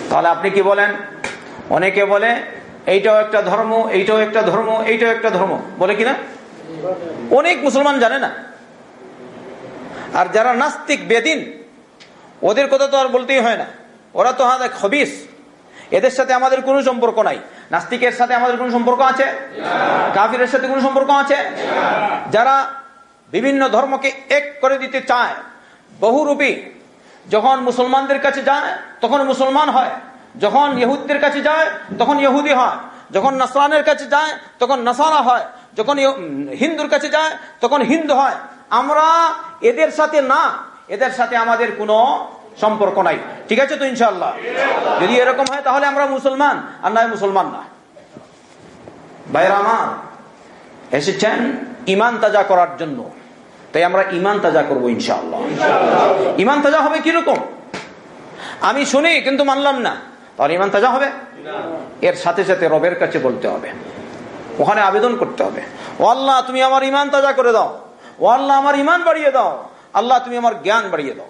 তাহলে আপনি কি বলেন? অনেকে বলে, এইটাও একটা ধর্ম, এইটাও একটা ধর্ম, এইটাও একটা ধর্ম। বলে কিনা অনেক মুসলমান জানে না। আর যারা নাস্তিক, বেদিন, ওদের কথা তো আর বলতেই হয় না। ওরা তো হাত হবিস এদের সাথে আমাদের কোনো সম্পর্ক নাই। নাস্তিকের সাথে আমাদের কোনো সম্পর্ক আছে? কাফিরের সাথে কোনো সম্পর্ক আছে? যারা বিভিন্ন ধর্মকে এক করে দিতে চায়। বহুরূপী যখন মুসলমানদের কাছে যায়, তখন মুসলমান হয়। যখন ইহুদদের কাছে যায়, তখন ইহুদি হয়। যখন নাসরানের কাছে যায়, তখন নাসারা হয়। যখন হিন্দুর কাছে যায়, তখন হিন্দু হয়। আমরা এদের সাথে না। এদের সাথে আমাদের কোনো সম্পর্ক নাই। ঠিক আছে তো ইনশাল্লাহ যদি এরকম হয়, তাহলে আমরা মুসলমান, আর নয় মুসলমান না। ভাইরা আমার, এসেছেন ইমান তাজা করার জন্য। তাই আমরা ইমান তাজা করব ইনশাআল্লাহ। ইমান তাজা হবে কীরকম? আমি শুনি কিন্তু মানলাম না। তাহলে ইমান তাজা হবে? এর সাথে সাথে রবের কাছে বলতে হবে। ওখানে আবেদন করতে হবে। ও আল্লাহ তুমি আমার ইমান তাজা করে দাও। ও আল্লাহ আমার ইমান বাড়িয়ে দাও। আল্লাহ তুমি আমার জ্ঞান বাড়িয়ে দাও।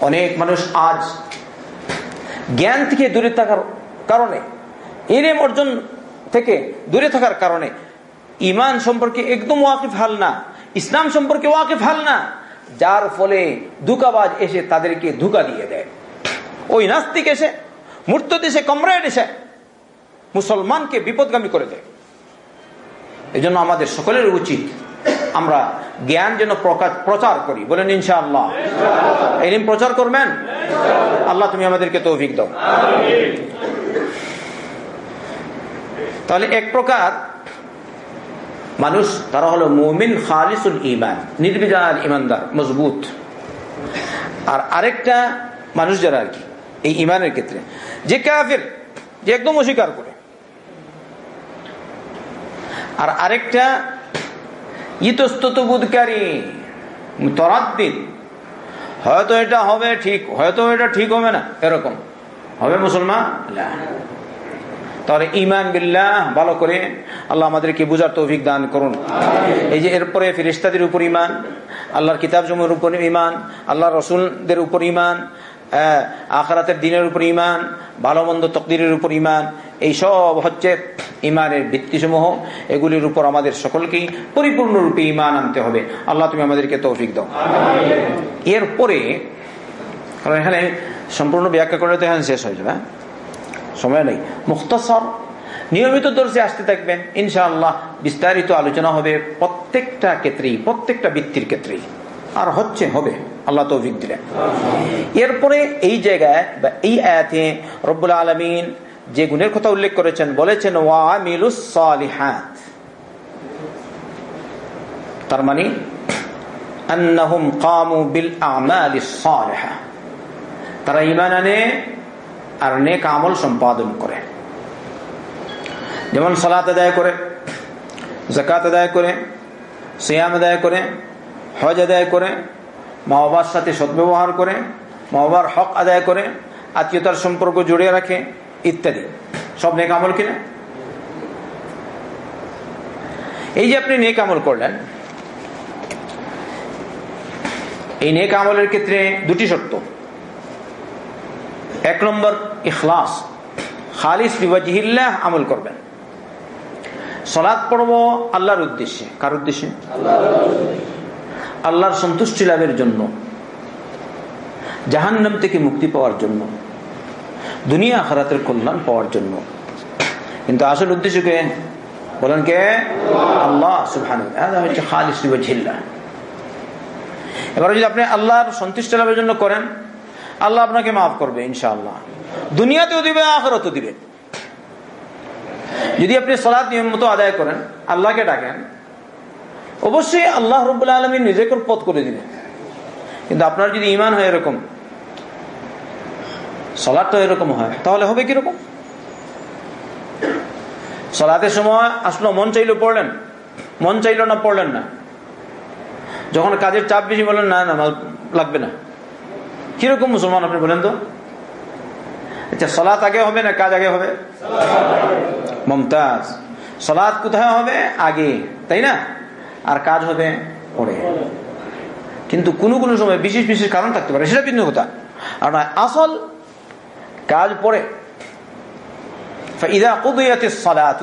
অনেক মানুষ আজ জ্ঞান থেকে দূরে থাকার কারণে ইলেম অর্জন থেকে দূরে থাকার কারণে ইমান সম্পর্কে একদম ওয়াকিফ হাল না, ইসলাম সম্পর্কে ওয়াকিফ হাল না, যার ফলে ধুকাবাজ এসে তাদেরকে ধোকা দিয়ে দেয়। ওই নাস্তিক এসে মূর্ত দেশে কমরেড এসে মুসলমানকে বিপদগামী করে দেয়। এই জন্য আমাদের সকলের উচিত আমরা জ্ঞান যেন প্রচার করি। বলেন, ইনশাআল্লাহ। এলিম, প্রচার করবেন? আল্লাহ তুমি আমাদেরকে তৌফিক দাও। তাহলে এক প্রকার মানুষ, তারা হলো মুমিন খালিসুল ইমান নির্বিজার ইমানদার মজবুত। আর আরেকটা মানুষ যারা আর কি, এই ইমানের ক্ষেত্রে, যে কাফের, যে একদম অস্বীকার করে। আর আরেকটা ইতস্ততবোধকারী তরাদ্দিন হয়তো এটা হবে ঠিক, হয়তো এটা ঠিক হবে না, এরকম। হবে মুসলমান? তাহলে ইমান বিল্লাহ ভালো করে আল্লাহ আমাদেরকে বুঝার তৌফিক দান করুন। এই যে এরপরে ফিরিস্তাদের উপর ইমান আল্লাহর কিতাব জমের উপর ইমান আল্লাহ রসুলদের উপর ইমান আখরাতের দিনের উপর ইমান ভালো মন্দ তকদিরের উপর ইমান এই সব হচ্ছে ইমানের ভিত্তিসমূহ। এগুলির উপর আমাদের সকলকেই পরিপূর্ণরূপে ইমান আনতে হবে। আল্লাহ তুমি আমাদেরকে তৌফিক দাও। এরপরে কারণ এখানে সম্পূর্ণ ব্যাখ্যা করলে তো এখানে শেষ হয়ে যাবে সময় নেই। মুখতাসর নিয়মিত দর্শে আসতে থাকবেন। ইনশাআল্লাহ বিস্তারিত আলোচনা হবে প্রত্যেকটা ক্ষেত্রেই, প্রত্যেকটা বৃত্তির ক্ষেত্রেই। আর হচ্ছে, হবে। আল্লাহ তৌফিক দিলেন। এরপরে এই জায়গায় বা এই আয়াতে রব্বুল আলমিন যে গুণের কথা উল্লেখ করেছেন, বলেছেন তার মানে কামু বিল তারা ইমান আনে আর নেক আমল সম্পাদন করে। যেমন সালাত আদায় করে জাকাত আদায় করে, সিয়াম আদায় করে, হজ আদায় করে মা বাবার সাথে সদ্ব্যবহার করে মা বাবার হক আদায় করে, আত্মীয়তার সম্পর্ক জড়িয়ে রাখে, ইত্যাদি। সব নেক আমল কিনা এই যে আপনি নেক আমল করলেন, এই নেক আমলের ক্ষেত্রে দুটি শর্ত। এক নম্বর ইখলাস। খালিস বিবাজিহিল্লাহ আমল করবেন। সলাদ পড়ব আল্লাহর উদ্দেশ্যে। কার উদ্দেশ্যে? আল্লাহর সন্তুষ্টি লাভের জন্য। জাহান্নাম থেকে মুক্তি পাওয়ার জন্য। দুনিয়া আখারাতের কল্যাণ পাওয়ার জন্য। কিন্তু আসল উদ্দেশ্যকে বলেন কে? আল্লাহ সুবহান হচ্ছে খালিস এবার যদি আপনি আল্লাহর সন্তুষ্টি লাভের জন্য করেন আল্লাহ আপনাকে মাফ করবে, ইনশাআল্লাহ। দুনিয়াতেও দিবে, আখরতও দিবে। যদি আপনি সলাৎ নিয়ম মতো আদায় করেন, আল্লাহকে ডাকেন, অবশ্যই আল্লাহ রব্বুল্লা আলমী নিজেকে পথ করে দিবেন। কিন্তু আপনার যদি ইমান হয় এরকম সলাৎটা এরকম হয়, তাহলে হবে কীরকম? সলাতের সময় আসলো, মন চাইলো পড়লেন, মন চাইলো না, পড়লেন না। যখন কাজের চাপ বেশি বলেন না না লাগবে না। কিরকম মুসলমান আপনি বলেন তো আচ্ছা সলাৎ আগে হবে না কাজ আগে হবে মমতাজ সলাৎ কোথায় হবে আগে তাই না আর কাজ হবে পরে কিন্তু কোনো কোনো সময় বিশেষ বিশেষ কারণ থাকতে পারে সেটা ভিন্ন কথা আর নয় আসল কাজ পরে فإذا قضيت الصلاة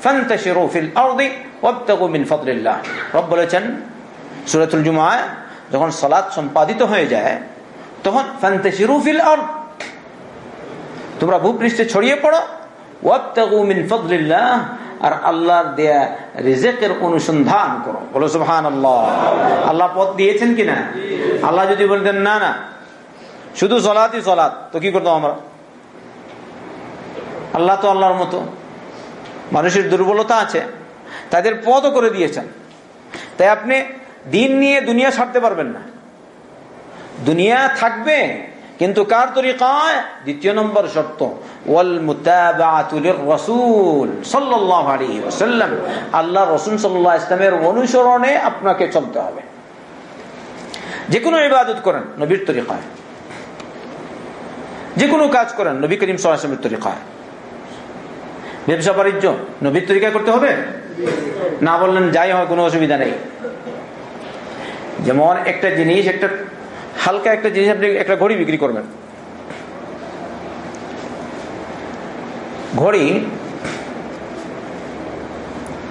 فانتشروا في الأرض وابتغوا من فضل الله رب বলেছেন সূরাতুল জুমআ যখন সলাৎ সম্পাদিত হয়ে যায় তখন ফান্তেশিরুফিল আরদ। তোমরা ভূপৃষ্ঠে ছড়িয়ে পড়ো। ওয়াবতাগু মিন ফাদলিল্লাহ, আর আল্লাহর দেয়া রিজেকের অনুসন্ধান করো। বলো, সুবহানাল্লাহ। আল্লাহ পথ দিয়েছেন কিনা আল্লাহ যদি বলতেন না না, শুধু সলাতই সলাত তো কি করতাম আমরা? আল্লাহ তো আল্লাহর মতো। মানুষের দুর্বলতা আছে, তাদের পথও করে দিয়েছেন। তাই আপনি দিন নিয়ে দুনিয়া ছাড়তে পারবেন না। দুনিয়া থাকবে, কিন্তু কার তরিকায়? দ্বিতীয় নম্বর শর্ত, ওয়াল মুতাবাতুলির রাসূল সাল্লাল্লাহু আলাইহি ওয়াসাল্লাম। আল্লাহ রাসূল সাল্লাল্লাহু ইসলামের অনুসরণে আপনাকে চলতে হবে। যে কোনো ইবাদত করেন, নবীর তরিকায়। যে কোনো কাজ করেন, নবী করিম সাল্লাল্লাহু তরিকায়। ব্যবসা, বাণিজ্য, নবীর তরিকায় করতে হবে? না বললেন যাই হয় কোনো অসুবিধা নেই। যেমন একটা জিনিস, একটা হালকা একটা জিনিস আপনি একটা ঘড়ি বিক্রি করবেন। ঘড়ি,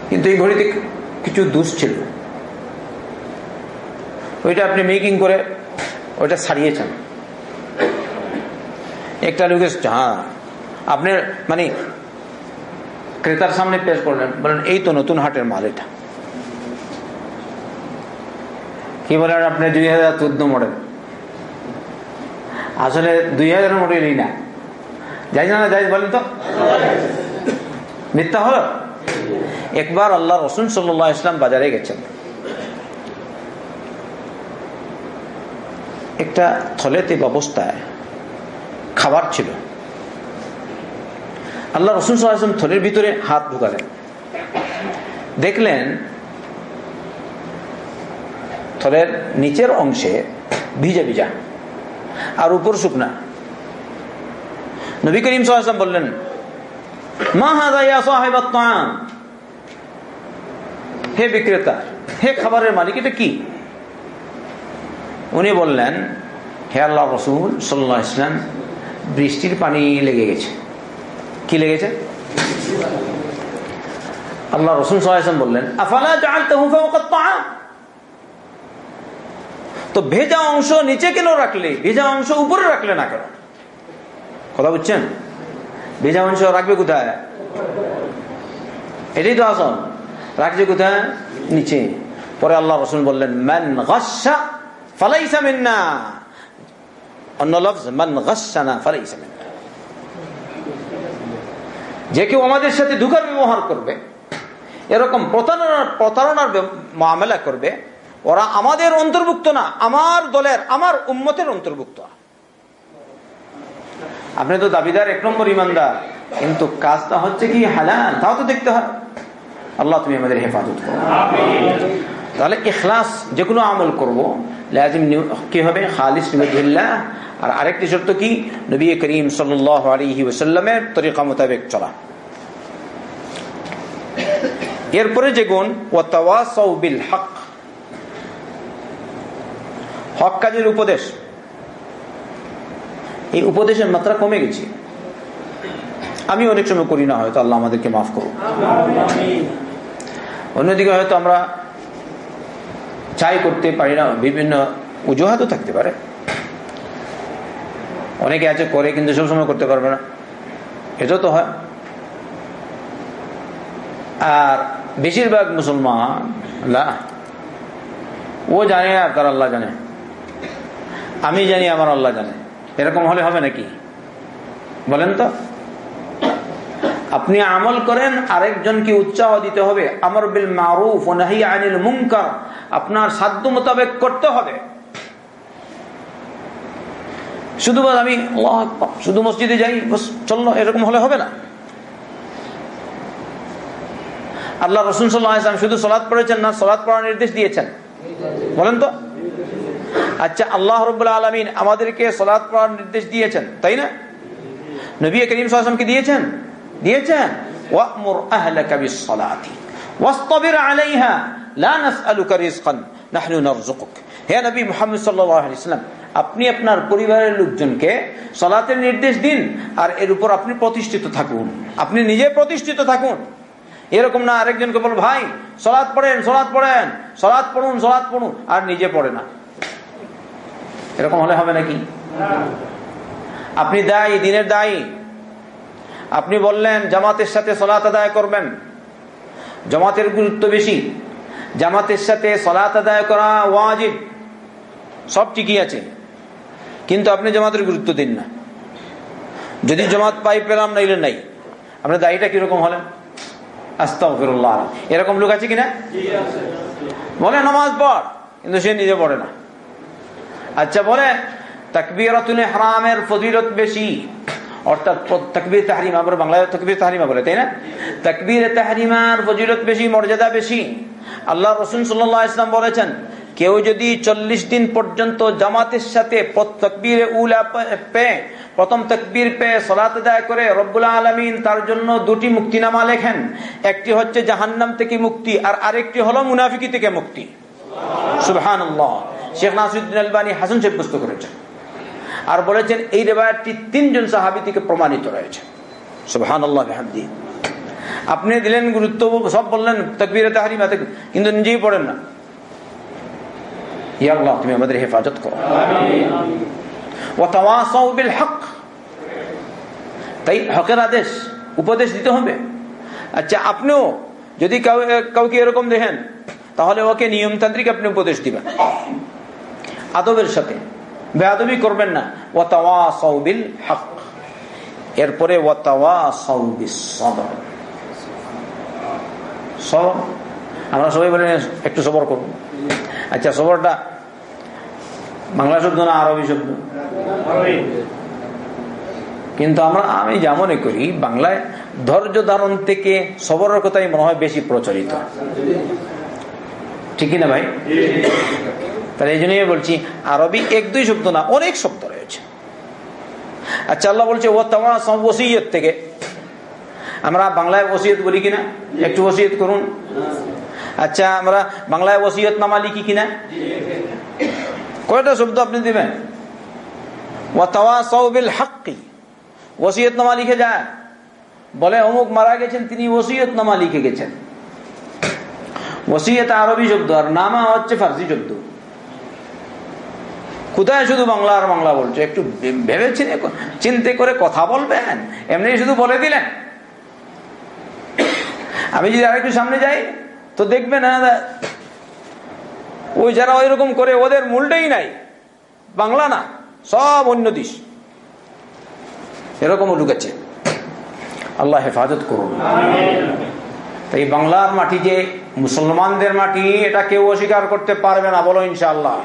কিন্তু এই ঘড়িতে কিছু দোষ ছিল। ওইটা আপনি মেকিং করে ওইটা ছাড়িয়েছেন একটা লোকের হ্যাঁ আপনি মানে ক্রেতার সামনে পেশ করলেন। বলেন, এই তো নতুন হাটের মাল এটা। কি বলেন আপনি দুই হাজার চোদ্দ মডেল। আসলে দুই হাজার মডেলই না। যাই না যাই বলেন তো। মিথ্যা হলো? একবার আল্লাহ রসুন সাল্লাহ ইসলাম বাজারে গেছেন। একটা থলেতে অবস্থায় খাবার ছিল। আল্লাহ রসুন সাল্লাম থলের ভিতরে হাত ঢুকালেন। দেখলেন থলের নিচের অংশে ভিজা ভিজা। আর উপর শুকনা নবী করিম সাল্লাম বললেন, মা হে বিক্রেতা, হে খাবারের মালিক, এটা কি? উনি বললেন, হে আল্লাহ রসুল সাল্লাহ ইসলাম বৃষ্টির পানি লেগে গেছে। কি লেগেছে? আল্লাহ রসুল সাল্লাম বললেন, আফালা তো ভেজা অংশ নিচে কেন রাখলে? ভেজা অংশ উপরে রাখলে না কেন? কথা বুঝছেন? ভেজা অংশ রাখবে কোথায়? এটাই তো আসল। রাখছে কোথায়? নিচে। পরে আল্লাহ রসুল বললেন ম্যান গাসা ফালাইসা মিন্না। অন্য লফজ, মান গাসানা ফালাইসা মিন্না। যে কেউ আমাদের সাথে ধোকার ব্যবহার করবে, এরকম প্রতারণার প্রতারণার মামলা করবে ওরা আমাদের অন্তর্ভুক্ত না, আমার দলের, আমার উম্মতের অন্তর্ভুক্ত। আপনি তো দাবিদার, এক নম্বর ইমানদার। কিন্তু কাজটা হচ্ছে কি, হালাল, তাও তো দেখতে হয়। আল্লাহ তুমি আমাদের হেফাজত করো। তাহলে ইখলাস যে কোনো আমল করব কি হবে? খালিস আর আরেকটি শর্ত কি? নবী করিম সাল্লাহ আলহি ওসাল্লামের তরিকা মোতাবেক চলা। এরপরে যে গুণ ও বিল হক। হক কাজের উপদেশ। এই উপদেশের মাত্রা কমে গেছে। আমি অনেক সময় করি না, হয়তো আল্লাহ আমাদেরকে মাফ করুন অন্যদিকে হয়তো আমরা চাই করতে পারি না, বিভিন্ন অজুহাতও থাকতে পারে। অনেকে আছে, করে কিন্তু সবসময় করতে পারবে না। এটাও তো হয়। আর বেশিরভাগ মুসলমান ও জানে আর তার আল্লাহ জানে। আমি জানি আমার আল্লাহ জানে। এরকম হলে হবে নাকি? বলেন তো। আপনি আমল করেন, আরেকজনকে উৎসাহ দিতে হবে। আমার বিল মারুফ নাহি আনিল মুনকার। আপনার সাধ্য মোতাবেক করতে হবে। শুধু আমি শুধু মসজিদে যাই চলল এরকম হলে হবে না। আল্লাহ রসুন সাল্লাম শুধু সলাদ পড়েছেন না সলাদ পড়ার নির্দেশ দিয়েছেন। বলেন তো। আচ্ছা আল্লাহ রবুল্লা আলমিন আমাদেরকে সলাদ পড়ার নির্দেশ দিয়েছেন, তাই না? নবী করিম সাল্লামকে দিয়েছেন? দিয়েছেন? ওয়ামুর আপনি আপনার পরিবারের লোকজনকে সলাতের নির্দেশ দিন, আর এর উপর আপনি প্রতিষ্ঠিত থাকুন। আপনি নিজে প্রতিষ্ঠিত থাকুন। এরকম না আরেকজনকে বল, ভাই সলাৎ পড়েন সলাৎ পড়েন সলাৎ পড়ুন সলাৎ পড়ুন। আর নিজে পড়ে না। এরকম হলে হবে নাকি? আপনি দায়ী, দিনের দায়ী। আপনি বললেন, জামাতের সাথে সলাত আদায় করবেন। জামাতের গুরুত্ব বেশি। জামাতের সাথে সলাত আদায় করা ওয়াজিব। সব ঠিকই আছে। কিন্তু আপনি জামাতের গুরুত্ব দিন না। যদি জামাত পাই পেলাম, নাইলে নাই। আপনার দায়ীটা কীরকম হলেন? আস্তাগফিরুল্লাহ এরকম লোক আছে কিনা? বলে, নামাজ পড়। কিন্তু সে নিজে পড়ে না। আচ্ছা বলে তাকবীরাতুল ইহরামের ফজিলত বেশি। অর্থাৎ তাকবীর তাহরিমা বাংলায় বলে, তাই না? বেশি, মর্যাদা বেশি। ইসলাম বলেছেন, কেউ যদি চল্লিশ দিন পর্যন্ত জামাতের সাথে প্রথম তকবীর পেয়ে সলাত করে রব্বুল আলমিন, তার জন্য দুটি মুক্তিনামা লেখেন। একটি হচ্ছে জাহান্নাম থেকে মুক্তি, আর আরেকটি হলো মুনাফিকি থেকে মুক্তি। সুবহান শেখ নাসিউদ্দিন আলবানী হাসান সাহেব করেছেন। আর বলেছেন এই রেবায়তটি তিনজন সাহাবি থেকে প্রমাণিত রয়েছে। সুবহান আল্লাহ আপনি দিলেন গুরুত্ব সব বললেন তকবীর তাহারিমা কিন্তু নিজেই পড়েন না। তুমি আমাদের হেফাজত করো। হক। তাই হকের আদেশ উপদেশ দিতে হবে। আচ্ছা আপনিও যদি কাউকে এরকম দেখেন তাহলে ওকে নিয়মতান্ত্রিক আপনি উপদেশ দিবেন। আদবের সাথে। বেআবি করবেন না। ওয়াতাওয়া সৌবিল হক এরপরে ওয়াতাওয়া সৌবিস সবর? সবর আমরা সবাই বলেন একটু সবর করব আচ্ছা সবরটা বাংলা শব্দ না আরবি শব্দ? কিন্তু আমরা আমি যা মনে করি বাংলায় ধৈর্য ধারণ থেকে সবরের কথাই মনে হয় বেশি প্রচলিত। ঠিক না ভাই? তাহলে এই জন্যই বলছি, আরবি এক দুই শব্দ না, অনেক শব্দ রয়েছে। আচ্ছা আল্লাহ বলছে ও তোমার ওসিয়ত থেকে। আমরা বাংলায় ওসিয়ত বলি কিনা? একটু ওসিয়ত করুন। আচ্ছা আমরা বাংলায় ওসিয়ত নামা লিখি কিনা? কয়টা শব্দ আপনি দিবেন? ওসিয়ত নামা লিখে যায় বলে, অমুক মারা গেছেন, তিনি ওসিয়ত নামা লিখে গেছেন। ওসিয়ত আরবি শব্দ, আর নামা হচ্ছে ফার্সি শব্দ। কোথায় শুধু বাংলা আর বাংলা বলছো? একটু ভেবে চিন্তে করে কথা বলবেন। এমনি শুধু বলে দিলেন। আমি যদি আরেকটু সামনে যাই, তো দেখবেন ওই যারা ওই রকম করে, ওদের মূলটাই নাই। বাংলা না, সব অন্য দেশ। এরকমও ঢুকেছে আল্লাহ হেফাজত করুন। তাই বাংলার মাটি যে মুসলমানদের মাটি, এটা কেউ অস্বীকার করতে পারবে না, বলো ইনশাল্লাহ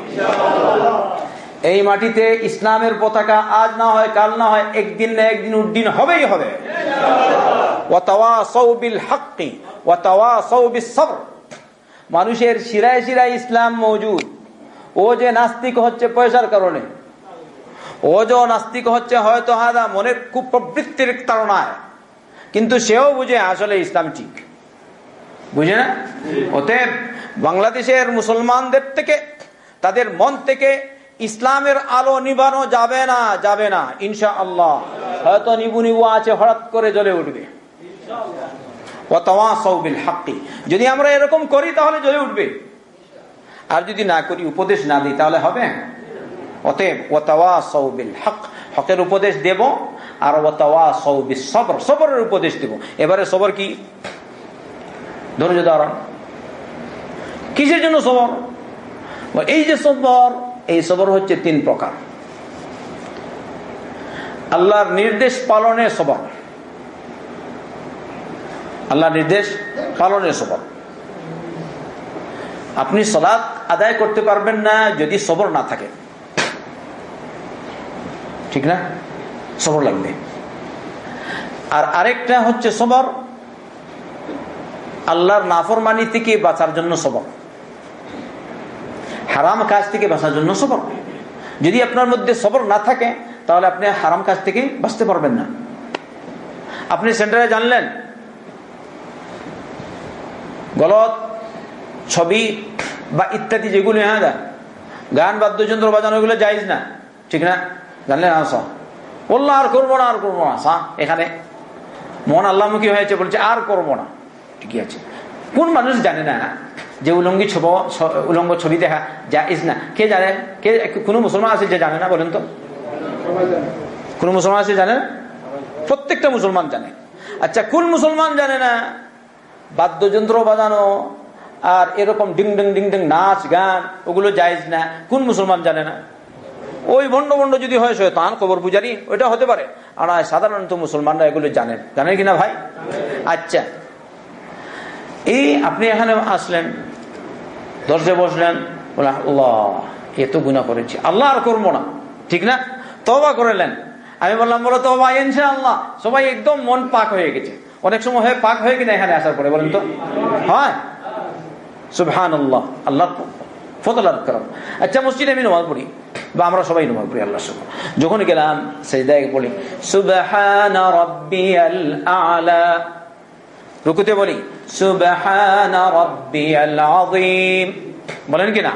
এই মাটিতে ইসলামের পতাকা আজ না হয়, কাল না হয়, একদিন না একদিন উদ্দিন হবেই হবে। মানুষের শিরায় শিরায় ইসলাম মজুদ। ও যে নাস্তিক হচ্ছে পয়সার কারণে। ও যে নাস্তিক হচ্ছে, হয়তো হাদা মনের খুব প্রবৃত্তির কিন্তু সেও বুঝে আসলে ইসলাম ঠিক। বুঝে না? ওতে বাংলাদেশের মুসলমানদের থেকে, তাদের মন থেকে ইসলামের আলো নিবানো যাবে না যাবে না ইনশা আল্লাহ হয়তো নিবু নিবু আছে, হঠাৎ করে জ্বলে উঠবে। যদি আমরা এরকম করি, তাহলে জ্বলে উঠবে। আর যদি না করি, উপদেশ না দিই, তাহলে হবে? অতএব ওতাওয়া সৌবিল হক হকের উপদেশ দেব, আর ওতাওয়া সৌবিল সবর সবরের উপদেশ দেব। এবারে সবর কি? ধৈর্য ধারণ কিসের জন্য সবর? এই যে সবর, এই সবর হচ্ছে তিন প্রকার। আল্লাহর নির্দেশ পালনে সবর। আল্লাহ নির্দেশ পালনের সবর। আপনি সলাৎ আদায় করতে পারবেন না যদি সবর না থাকে। ঠিক না? সবর লাগবে। আর আরেকটা হচ্ছে সবর আল্লাহর নাফরমানি থেকে বাঁচার জন্য সবক হারাম কাজ থেকে বাঁচার জন্য সবক যদি আপনার মধ্যে সবর না থাকে, তাহলে আপনি হারাম কাজ থেকে বাঁচতে পারবেন না। আপনি সেন্টারে জানলেন, গলত, ছবি বা ইত্যাদি যেগুলো হ্যাঁ গান। বাদ্যযন্ত্র বাজানো, এগুলো যাইজ না। ঠিক না? জানলেন? আসা বলল, আর করব না, আর করব না সা এখানে। মন আল্লাহমুখী হয়েছে, বলছে, আর করব না। ঠিকই আছে। কোন মানুষ জানে না যে উলঙ্গি ছব উলঙ্গ ছবি দেখা জায়েজ না? কে জানে? কে, কোনো মুসলমান আছে যে জানে না বলেন তো? কোন মুসলমান আছে জানে প্রত্যেকটা মুসলমান জানে। আচ্ছা কোন মুসলমান জানে না? বাদ্যযন্ত্র বাজানো আর এরকম ডিং ডিং ডিং ডিং নাচ, গান, ওগুলো জায়েজ না। কোন মুসলমান জানে না? ওই ভণ্ড ভণ্ড যদি হয় শয়তান, কবর পূজারি, ওইটা হতে পারে। আর সাধারণত মুসলমানরা এগুলো জানেন জানেন কিনা ভাই? আচ্ছা এই আপনি এখানে আসলেন দর্শে বসলেন বলে আল্লাহ এত গুণা করেছি? আল্লাহ আর করব না। ঠিক না? তবা করলেন আমি বললাম, বলো এনছে আল্লাহ সবাই একদম মন পাক হয়ে গেছে। অনেক সময় হয়ে পাক হয়ে কিনা এখানে আসার পরে, বলেন তো? হয়। আল্লাহ আল্লাহ আচ্ছা মসজিদে আমি নমাজ পড়ি, বা আমরা সবাই নমাজ পড়ি আল্লাহ সব যখন গেলাম সেই জায়গায় বলি রব্বিয়াল আলা। রুকুতে বলি বলেন কিনা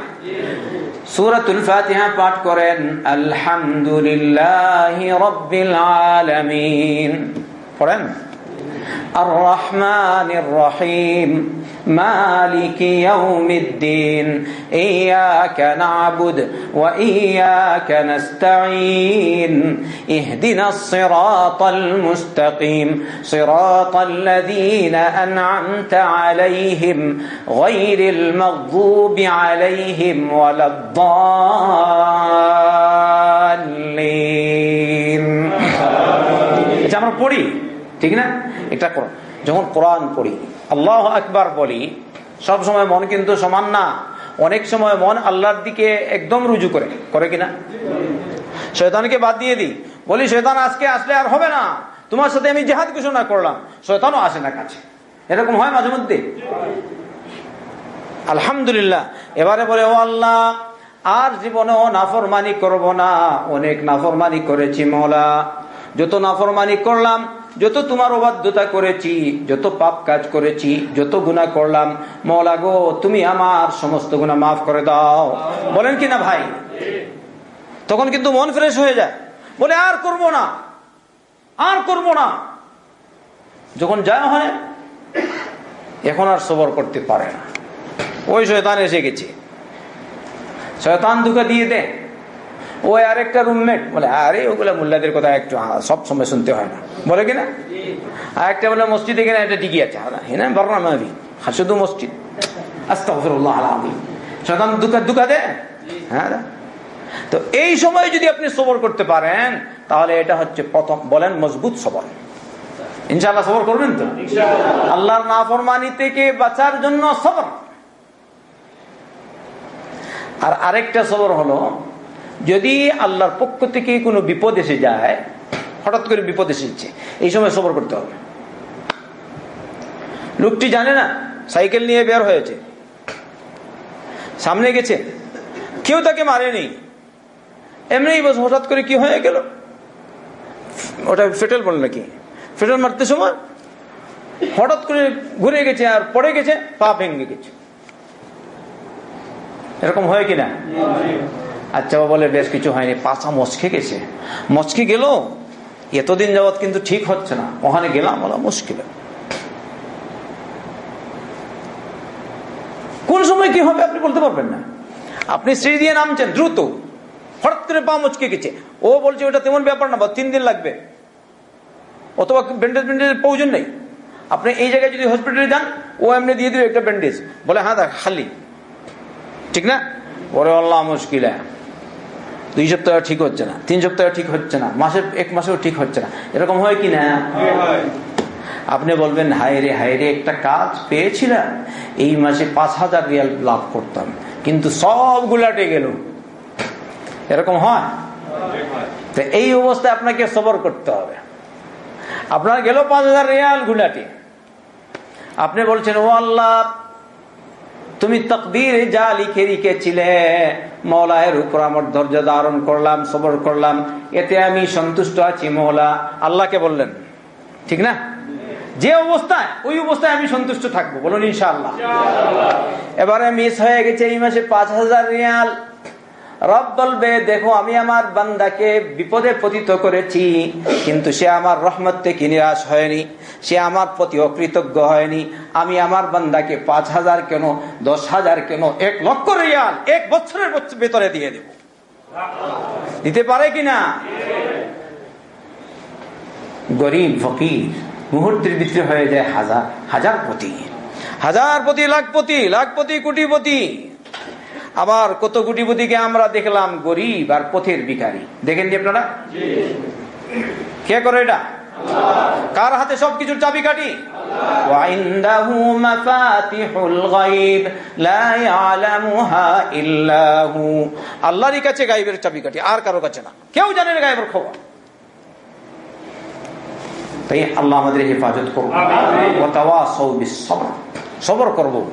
সুরাতুল ফাতিহা পাঠ করেন, আলহামদুলিল্লাহ রব্বিল আলামিন। পড়েন? আর রহমান রহিম। مالك يوم الدين إياك نعبد وإياك نستعين اهدنا الصراط المستقيم صراط الذين أنعمت عليهم غير المغضوب عليهم ولا الضالين এটা আমরা পড়ি ঠিক না এটা করো যখন কোরআন পড়ি আল্লাহ আকবার বলি, সব সময় মন কিন্তু সমান না। অনেক সময় মন আল্লাহর দিকে একদম রুজু করে। করে কিনা? শয়তানকে বাদ দিয়ে দিই। বলি, শয়তান আজকে আসলে আর হবে না। তোমার সাথে আমি জেহাদ ঘোষণা করলাম। শয়তানও আসে না কাছে। এরকম হয় মাঝে মধ্যে? আলহামদুলিল্লাহ। এবারে বলে, ও আল্লাহ, আর জীবনেও নাফরমানি করব না। অনেক নাফরমানি করেছি মৌলা যত নাফরমানি করলাম যত তোমার অবাধ্যতা করেছি, যত পাপ কাজ করেছি, যত গুণা করলাম মৌলা গো, তুমি আমার সমস্ত গুণা মাফ করে দাও। বলেন কি না ভাই? তখন কিন্তু মন ফ্রেশ হয়ে যায়। বলে, আর করব না। আর করব না। যখন যা হয়, এখন আর সবর করতে পারে না। ওই শয়তান এসে গেছে। শয়তান দুঃখা দিয়ে দেয়। ওই আরেকটা রুমমেট। বলে আরে ওগুলা মোল্লাদের কথা একটু সব সময় শুনতে হয় না। বলে কিনা? আর একটা বলে মসজিদে কিনা একটা টিকি আছে। হ্যাঁ বর্ণা মাবি শুধু মসজিদ। দুকা দুকা হ্যাঁ তো এই সময় যদি আপনি সবর করতে পারেন তাহলে এটা হচ্ছে প্রথম বলেন মজবুত সবর। ইনশাআল্লাহ সবর করবেন তো? আল্লাহর নাফরমানি থেকে বাঁচার জন্য সবর। আর আরেকটা সবর হলো যদি আল্লাহর পক্ষ থেকে কোনো বিপদ এসে যায়, হঠাৎ করে বিপদ এসেছে এই সময় সবর করতে হবে। লোকটি জানে না, সাইকেল নিয়ে বের হয়েছে। সামনে গেছে, কেউ তাকে মারেনি। এমনি বস হঠাৎ করে কি হয়ে গেল? ওটা ফেটেল বল নাকি? ফেটেল মারতে সময় হঠাৎ করে ঘুরে গেছে আর পড়ে গেছে, পা ভেঙে গেছে। এরকম হয় কিনা? আচ্ছা বলে, বেশ কিছু হয়নি, পাশা মস্কে গেছে। মস্কে গেল? এতদিন যাবৎ কিন্তু ঠিক হচ্ছে না। ওখানে গেলাম, বলা মুশকিল। কোন সময় কি হবে আপনি বলতে পারবেন না। আপনি সিঁড়ি দিয়ে নামছেন, দ্রুত। হঠাৎ করে পা মুচকে গেছে। ও বলছে, ওটা তেমন ব্যাপার না, বা তিন দিন লাগবে। অথবা ব্যান্ডেজ ব্যান্ডেজের প্রয়োজন নেই। আপনি এই জায়গায় যদি হসপিটালে যান, ও এমনি দিয়ে দিবে একটা ব্যান্ডেজ বলে হ্যাঁ দেখ, খালি। ঠিক না? বলে, আল্লাহ, মুশকিল দুই সপ্তাহ ঠিক হচ্ছে না তিন সপ্তাহ ঠিক হচ্ছে না মাসের এক মাসেও ঠিক হচ্ছে না। এরকম হয় কি না? আপনি বলবেন হায়রে হায়রে একটা কাজ পেয়েছিলাম এই মাসে পাঁচ হাজার রিয়াল লাভ করতাম কিন্তু সবগুলাটে গেল। এরকম হয়? তো এই অবস্থায় আপনাকে সবর করতে হবে। আপনার গেল পাঁচ হাজার রিয়াল গুলাটি। আপনি বলছেন ও আল্লাহ তুমি তকদির যা লিখে লিখেছিলে মৌলায়ের উপর আমার ধৈর্য ধারণ করলাম সবর করলাম। এতে আমি সন্তুষ্ট আছি মৌলা। আল্লাহকে বললেন ঠিক না? যে অবস্থায় ওই অবস্থায় আমি সন্তুষ্ট থাকব। বলুন ইনশাআল্লাহ। এবারে মিস হয়ে গেছে এই মাসে পাঁচ হাজার রিয়াল। রব বলবে, দেখো, আমি আমার বান্দাকে বিপদে পতিত করেছি, কিন্তু সে আমার রহমত থেকে নিরাশ হয়নি, সে আমার প্রতি অকৃতজ্ঞ হয়নি। আমি আমার বান্দাকে পাঁচ হাজার কেন, দশ হাজার কেন, এক লক্ষ রিয়াল, এক বছরের ভেতরে দিয়ে দেব। দিতে পারে কিনা গরিব, ফকির, মুহূর্তের ভিতরে হয়ে যায় হাজার হাজার পতি। হাজার পতি লাখপতি লাখপতি কোটিপতি আবার কত গুটি বুদিকে আমরা দেখলাম গরিব আর পথের বিকারী দেখেন যে আপনারা? কে করে এটা? কার হাতে সবকিছুর চাবি কাটি আল্লাহরই কাছে গাইবের চাবি কাটি আর কারও কাছে না। কেউ জানে গাইবের খবর। তাই আল্লাহ আমাদের হেফাজত করব সবর। করব।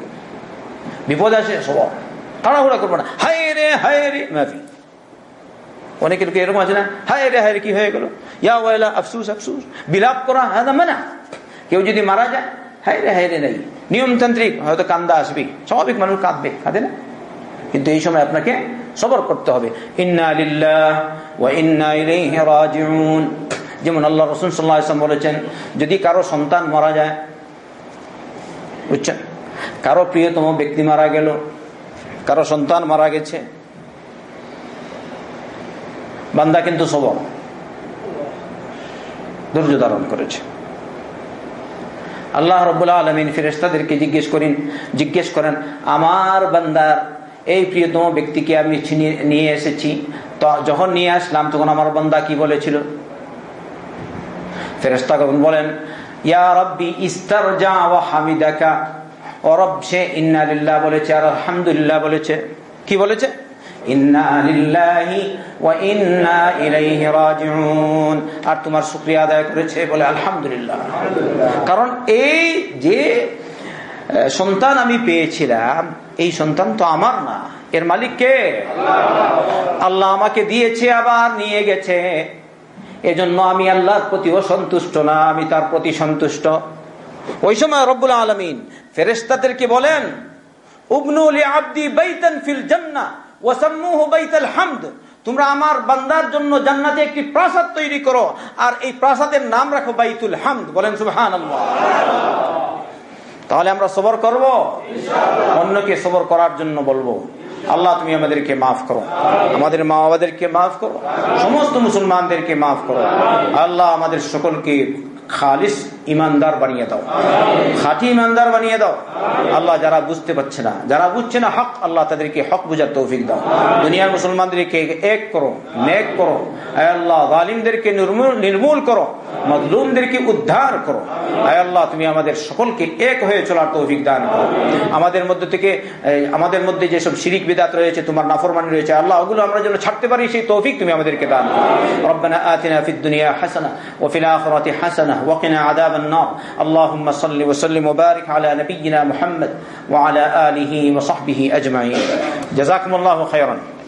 বিপদ আছে সবর। তাড়াহুড়া করব না। হায় রে হায় রে, মাফি। অনেকের এরকম আছে না? হায় রে হায় রে, কি হয়ে গেল? ইয়া ওয়াইলা, আফসুস আফসুস। বিলাপ করা হ্যাঁ মানা। কেউ যদি মারা যায়, হায় রে হায় রে, নেই। নিয়মতান্ত্রিক, হয়তো কান্দা আসবে। স্বাভাবিক মানুষ কাঁদবে, কাঁদে না? কিন্তু এই সময় আপনাকে সবর করতে হবে। যেমন আল্লাহ রসুল সাল্লাহ বলেছেন, যদি কারও সন্তান মারা যায়, বুঝছেন? কারও প্রিয়তম ব্যক্তি মারা গেল কারও সন্তান মারা গেছে। বান্দা কিন্তু সবর ধৈর্য ধারণ করেছে। আল্লাহ রবাহ আলমিন ফেরেস্তাদেরকে জিজ্ঞেস করেন জিজ্ঞেস করেন, আমার বান্দার এই প্রিয়তম ব্যক্তিকে আমি নিয়ে এসেছি যখন নিয়ে আসলাম, তখন আমার বান্দা কি বলেছিল? ফেরেস্তা বলেন, ইয়া রব্বি ইস্তার যা হামিদাকা অরব সে ইন্না বলেছে, আর আলহামদুলিল্লাহ বলেছে। কি বলেছে? আর তোমার শুক্রিয়া আদায় করেছে বলে আলহামদুলিল্লাহ। কারণ এই যে সন্তান আমি পেয়েছিলাম, এই সন্তান তো আমার না। এর মালিক কে? আল্লাহ আমাকে দিয়েছে, আবার নিয়ে গেছে। এজন্য আমি আল্লাহর প্রতি অসন্তুষ্ট না, আমি তার প্রতি সন্তুষ্ট। ওই সময় রব্বুল আলমিন ফেরেস্তাদেরকে বলেন উবনুল আব্দি বাইতান ফিল জান্না ওয়াসাম্মুহু বাইতাল হামদ। তোমরা আমার বান্দার জন্য জান্নাতে একটি প্রাসাদ তৈরি করো আর এই প্রাসাদের নাম রাখো বাইতুল হামদ। বলেন সুবহানাল্লাহ। তাহলে আমরা সবর করব? অন্যকে সবর করার জন্য বলব আল্লাহ তুমি আমাদেরকে মাফ করো। আমাদের মা বাবাদেরকে মাফ করো। সমস্ত মুসলমানদেরকে মাফ করো। আল্লাহ আমাদের সকলকে খালিস ইমানদার বানিয়ে দাও। খাঁটি ইমানদার বানিয়ে দাও। আল্লাহ যারা বুঝতে পারছে না, যারা বুঝছে না হক, আল্লাহ তাদেরকে হক বুঝার তৌফিক দাও। দুনিয়ার মুসলমানদেরকে এক করো, নেক করো। আল্লাহ, জালিমদেরকে নির্মূল করো। মজলুমদেরকে উদ্ধার করো। আল্লাহ, তুমি আমাদের সকলকে এক হয়ে চলার তৌফিক দান করো। আমাদের মধ্যে থেকে আমাদের মধ্যে যেসব শিরিক বিদাত রয়েছে, তোমার নাফরমানি রয়েছে, আল্লাহ, ওগুলো আমরা যেন ছাড়তে পারি, সেই তৌফিক তুমি আমাদেরকে দান করো। রব্বানা আতিনা ফিদ দুনিয়া হাসানা, ওয়া ফিল আখিরাতি হাসানা الجنة وقنا عذاب النار. اللهم صل وسلم وبارك على نبينا محمد وعلى آله وصحبه أجمعين. جزاكم الله خيرا.